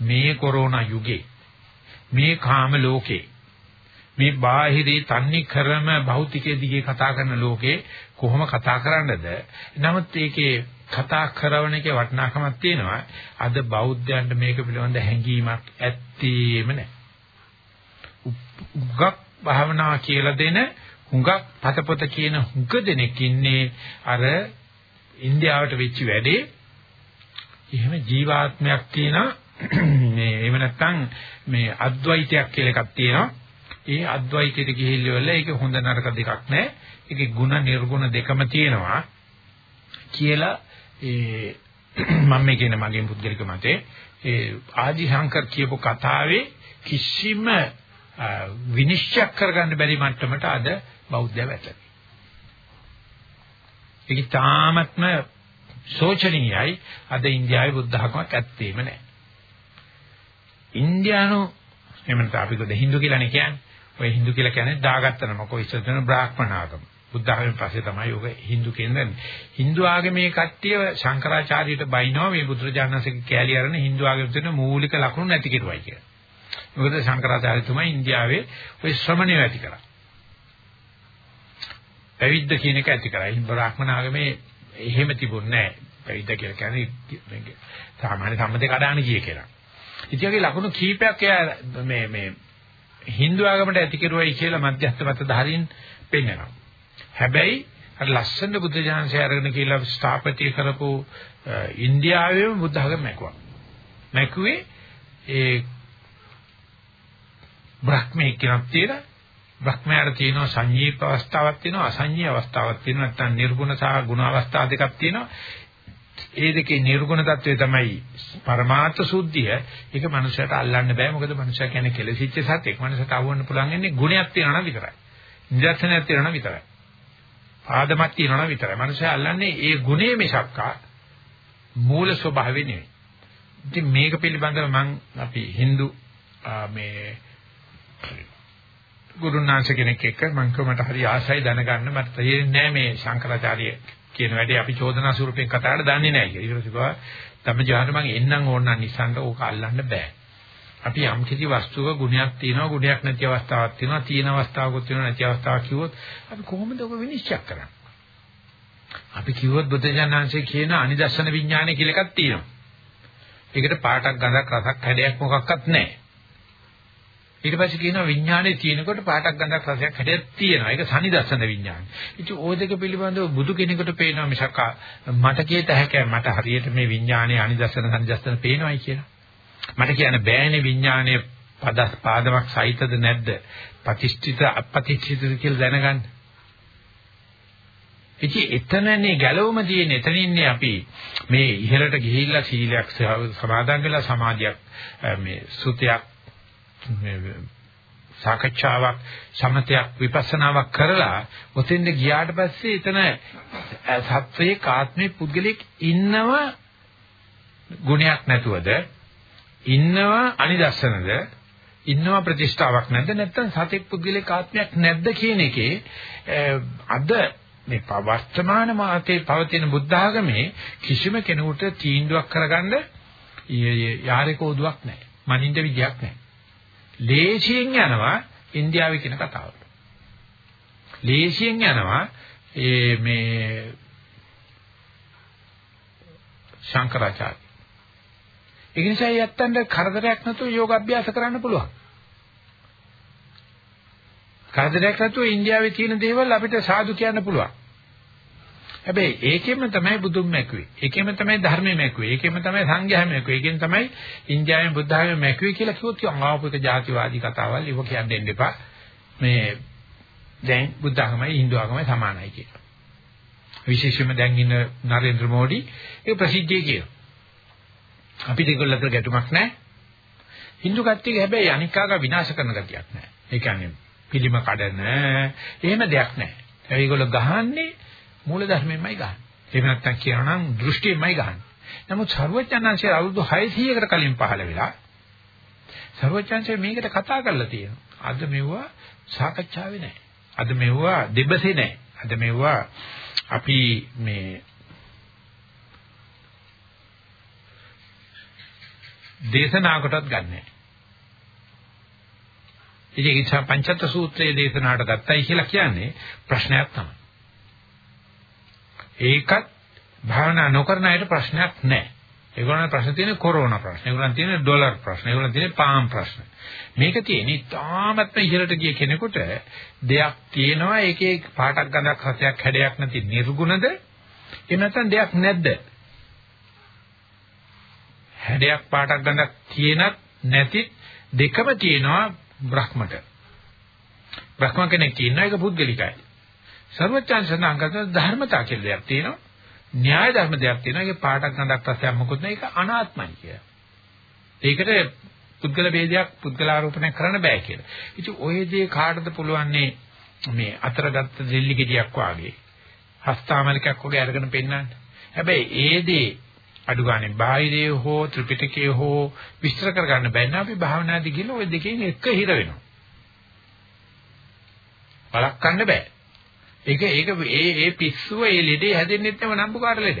මේ කොරෝනා යුගේ මේ කාම ලෝකේ මේ බාහිරේ තන්නේ කරම භෞතිකයේ දිගේ කතා කරන ලෝකේ කොහොම කතා කරන්නද? නමුත් ඒකේ කතා කරන එකේ වටිනාකමක් තියෙනවා. අද බෞද්ධයන්ට මේක පිළිබඳ හැඟීමක් ඇත්තේම නැහැ. උගක් භාවනා කියලා දෙන හුඟක් පතපොත කියන හුඟ දෙනෙක් ඉන්නේ අර ඉන්දියාවට වෙච්ච වැඩේ එහෙම ජීවාත්මයක් තියෙනවා [clears throat] මේ එහෙම නැත්නම් මේ අද්වෛතයක් කියලා එකක් තියෙනවා. ඒ අද්වෛතයට ගිහිල්ලා ඒක හොඳ නරක දෙකක් නැහැ ඒකේ ಗುಣ නිර්ගුණ දෙකම තියෙනවා. කියලා ඒ [clears throat] මම මේ කියන මගේ පුද්ගලික මතේ ඒ ආදි ශංකර් කියපු කතාවේ කිසිම විනිශ්චය කරගන්න බැරි මට්ටමට අද බෞද්ධය වැටලා. ඒක තාමත්ම සෝචනීයයි අද ඉන්දියාවේ බුද්ධ ධර්මයක් ඇත්තේම නැහැ. ඉන්දියානු එහෙම නැත්නම් අපි කොහොද හින්දු කියලානේ කියන්නේ. ඔය හින්දු කියලා කියන්නේ දාගත්තනම කොයි ඉස්සෙල්දෙන බ්‍රාහ්මණ ආගම. බුද්ධ ආගමෙන් පස්සේ තමයි ඔක හින්දු කියන්නේ. හින්දු ආගමේ කට්ටිය ශංකරාචාර්යයට බයිනවා මේ බුදුරජාණන්සේගේ කැලිය අරන හින්දු ආගමේ තියෙන මූලික ලක්ෂණ නැති කෙරුවයි කියලා. මොකද ශංකරාචාර්යතුමා ඉන්දියාවේ ওই ශ්‍රමණය ඇති කරා. පැවිද්ද කියන එක ඇති කරා. ඉතින් බ්‍රාහ්මණ ආගමේ එහෙම තිබුණේ නැහැ. පැවිද්ද කියලා කියන්නේ සාමාන්‍ය සම්මතේ කඩාන ගිය කියලා. ඉතියාගේ ලකුණු කීපයක් එයා මේ මේ Hindu ආගමට ඇති කෙරුවයි කියලා මධ්‍යස්ථ මත ධාරීන් පෙන්නනවා. හැබැයි අර ලස්සන බුද්ධ ඥානසය අරගෙන කියලා ස්ථාපිතය කරපු ඉන්දියාවේම බුද්ධ ආගම මැකුවා. මැකුවේ ඒ බ්‍රහ්මයේ කෙනෙක් තියෙන බ්‍රහ්මයාට තියෙනවා සංජීව අවස්ථාවක් තියෙනවා අසංජීව අවස්ථාවක් තියෙනවා නැත්නම් නිර්ගුණ සහ ගුණ අවස්ථා දෙකක් තියෙනවා ඒ දෙකේ නිර්ගුණ தત્ත්වය තමයි පරමාර්ථ සුද්ධිය. ඒක මනුෂයාට අල්ලන්න බෑ. මොකද මනුෂයා කියන්නේ කෙලසිච්ච සතෙක් මනුෂයාට අවවන්න පුළුවන් ඉන්නේ ගුණයක් තියෙනවා නම් විතරයි. නිදර්ශනයක් තියෙනවා නම් විතරයි. ආදමක් තියෙනවා නම් විතරයි. මනුෂයා අල්ලන්නේ ඒ ගුණයේ මිසක්කා මූල ස්වභාවය නෙවෙයි. ඉතින් මේක පිළිබඳව මම අපි Hindu මේ ගුරුනාංශ කෙනෙක් එක්ක මම කොමට හරි ආසයි දැනගන්න. මට තේරෙන්නේ නැහැ මේ ශංකරාචාර්ය කියන වැඩේ අපි චෝදනා ස්වරූපයෙන් කතාවට දන්නේ නැහැ කියලා. ඊට පස්සේ තම ජාන මම එන්නම් ඕන නම් නිසන්ට ඕක අල්ලන්න බෑ. අපි යම් කිසි වස්තුවක ගුණයක් තියෙනවා ගුණයක් නැති අවස්ථාවක් තියෙනවා තියෙන අවස්ථාවකුත් තියෙනවා නැති අවස්ථාවක් කිව්වොත් අපි කොහොමද ඔබ විනිශ්චය කරන්නේ? අපි කිව්වොත් බුද්ධජනනාංශයේ කියන අනිදර්ශන විඥානය කියලා එකක් තියෙනවා. ඒකට පාටක් ගඳක් රසක් හැඩයක් මොකක්වත් නැහැ. ඊට පස්සේ කියනවා විඥානේ තියෙනකොට පාටක් ගඳක් රසයක් හැඩයක් තියෙනවා. ඒක සනිදස්සන විඥාන. ඉතින් ওই දෙක පිළිබඳව බුදු කෙනෙකුට පේනවා මිසක් මට කියත හැකියි මට හරියට මේ විඥානේ අනිදස්සන සනිදස්සන පේනවායි කියලා. මට කියන්න බෑනේ විඥානේ පද පාදමක් සහිතද නැද්ද? ප්‍රතිෂ්ඨිත අප්‍රතිෂ්ඨිත කියලා දැනගන්න. ඉතින් එතනනේ ගැලවම තියෙන එතන ඉන්නේ අපි මේ ඉහළට ගිහිල්ලා සීලයක් සමාදන් වෙලා සමාධියක් මේ සුතයක් සාකච්ඡාවක් සමතයක් විපස්සනාවක් කරලා ඔතෙන්ද ගියාට පස්සේ එතන සත්වයේ කාත්මේ පුද්ගලෙක් ඉන්නව ගුණයක් නැතුවද ඉන්නව අනිදස්සනද ඉන්නව ප්‍රතිෂ්ඨාවක් නැද්ද නැත්නම් සතෙක් පුද්ගලෙක් ආත්මයක් නැද්ද කියන එකේ අද මේ වර්තමාන මාතේ පවතින බුද්ධ ආගමේ කිසිම කෙනෙකුට තීන්දුවක් කරගන්න යාරේ කෝදුවක් නැහැ. මනින්ද විදියක් නැහැ. ලේසියෙන් යනවා ඉන්දියාවේ කියන කතාවට. ලේසියෙන් යනවා ඒ මේ ශංකරාචාර්ය. ඒ නිසා යත්තන්ට කරදරයක් නැතුව යෝග අභ්‍යාස කරන්න පුළුවන්. කරදරයක් නැතුව ඉන්දියාවේ තියෙන දේවල් අපිට සාදු කියන්න පුළුවන්. හැබැයි ඒකෙම තමයි බුදුන් මැකුවේ. ඒකෙම තමයි ධර්මයේ මැකුවේ. ඒකෙම තමයි සංඝයා මැකුවේ. ඒකෙන් තමයි ඉන්දියාවේ බුද්ධ ධර්මයේ මැකුවේ කියලා කිව්වොත් ආපික ජාතිවාදී කතාවල් ඉව කියන්න දෙන්න එපා. මේ දැන් බුද්ධ ධර්මයි හින්දු ආගමයි සමානයි කියලා. විශේෂයෙන්ම දැන් ඉන්න නරේන්ද්‍ර මෝඩි ඒ ප්‍රසිද්ධිය කියනවා. අපි දෙකොල්ල අතර ගැටුමක් නැහැ. හින්දු කට්ටියගේ හැබැයි අනිකාග විනාශ කරන ගතියක් නැහැ. ඒ කියන්නේ පිළිම කඩන එහෙම දෙයක් නැහැ. ඒගොල්ලෝ ගහන්නේ මූල ධර්මෙන්මයි ගන්න. එහෙම නැත්නම් කියනවා නම් දෘෂ්ටියෙන්මයි ගන්න. නමුත් ਸਰවඥාන්සේ අවුරුදු 600කට කලින් පහළ වෙලා ਸਰවඥාන්සේ මේකට කතා කරලා තියෙනවා. අද මෙවුවා සාකච්ඡාවේ නැහැ. අද මෙවුවා දෙබසේ නැහැ. අද මෙවුවා අපි මේ දේශනාකටත් ගන්නෑ. ඉතින් ඒ නිසා පංචත සූත්‍රයේ දේශනාවට ගත්තයි කියලා කියන්නේ ප්‍රශ්නයක් තමයි. ඒකත් භාවනා නොකරන අයට ප්‍රශ්නයක් නැහැ. ඒගොල්ලන් ප්‍රශ්න තියෙන්නේ කොරෝනා ප්‍රශ්න. ඒගොල්ලන් තියෙන්නේ ඩොලර් ප්‍රශ්න. ඒගොල්ලන් තියෙන්නේ පාම් ප්‍රශ්න. මේක තියෙන්නේ තාමත්ම ඉහළට ගිය කෙනෙකුට දෙයක් තියෙනවා ඒකේ පාටක් ගඳක් රසයක් හැඩයක් නැති නිර්ගුණද එහෙම නැත්නම් දෙයක් නැද්ද? හැඩයක් පාටක් ගඳක් තියෙනත් නැති දෙකම තියෙනවා බ්‍රහ්මට. බ්‍රහ්ම කෙනෙක් ඉන්නා ඒක පුද්ගලිකයි. සර්වචන් සඳහන් කරන ධර්මතා කියලා දෙයක් තියෙනවා. න්‍යාය ධර්ම දෙයක් තියෙනවා. ඒක පාටක් ගඳක් රසයක් මොකුත් නෑ. ඒක අනාත්මයි කියලා. ඒකට පුද්ගල ભેදයක් පුද්ගලාරෝපණය කරන්න බෑ කියලා. ඉතින් ඔය දේ කාටද පුළුවන්නේ මේ අතරගත්ත දෙල්ලි ගෙඩියක් වාගේ හස්තාමලිකයක් වගේ අරගෙන පෙන්නන්න. හැබැයි ඒ දේ අඩු ගානේ බාහිරයේ හෝ ත්‍රිපිටකයේ හෝ විස්තර කරගන්න බැන්න අපි භාවනාදී කියලා ওই දෙකෙන් එක හිර වෙනවා. බලක් ගන්න බෑ. ඒක ඒක ඒ ඒ පිස්සුව ඒ ලෙඩේ හැදෙන්නෙත් නැව නම්බුකාර ලෙඩ.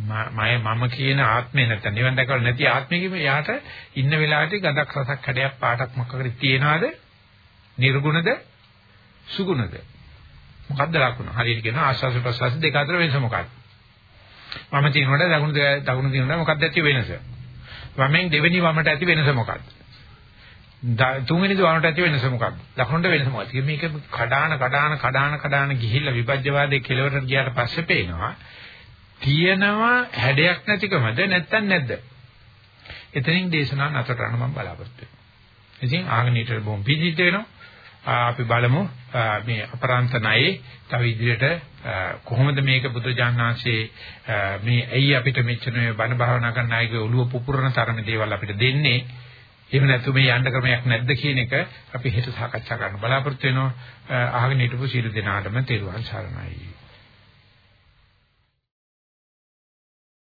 මම මම කියන ආත්මේ නැත්නම් නිවන් දැකලා නැති ආත්මෙකින් යාට ඉන්න වෙලාවට ගඳක් රසක් හැඩයක් පාටක් මොකක්ද තියනවාද? නිර්ගුණද? සුගුණද? මොකද්ද ලකුණ? හරියට කියනවා ආස්වාද ප්‍රසවාස දෙක අතර වෙනස මොකක්ද? වම තිනනකොට දකුණු දකුණු තිනනකොට මොකක්ද ඇති වෙනස? වමෙන් දෙවෙනි වමට ඇති වෙනස මොකක්ද? තුන්වෙනි වමට ඇති වෙනස මොකක්ද? දකුණට වෙනස මොකක්ද? මේක කඩාන කඩාන කඩාන කඩාන ගිහිල්ලා විභජ්‍යවාදයේ කෙලවරට ගියාට පස්සේ පේනවා තියෙනවා හැඩයක් නැතිකමද නැත්තම් නැද්ද? එතනින් දේශනා නතර කරන්න මම බලාපොරොත්තු වෙනවා. ඉතින් ආගනීතර බොම් පිළිදිට වෙනවා. අපි බලමු මේ අපරාන්ත ණයේ තව ඉදිරියට කොහොමද මේක බුදුජානනාංශයේ මේ ඇයි අපිට මෙච්චර මේ බණ භාවනා කරන්න අයගේ ඔළුව පුපුරන තරමේ දේවල් අපිට දෙන්නේ එහෙම නැතු මේ යන්න ක්‍රමයක් නැද්ද කියන එක අපි හෙට සාකච්ඡා කරන්න බලාපොරොත්තු වෙනවා. අහගෙන හිටපු සීල දෙනාටම තෙරුවන් සරණයි.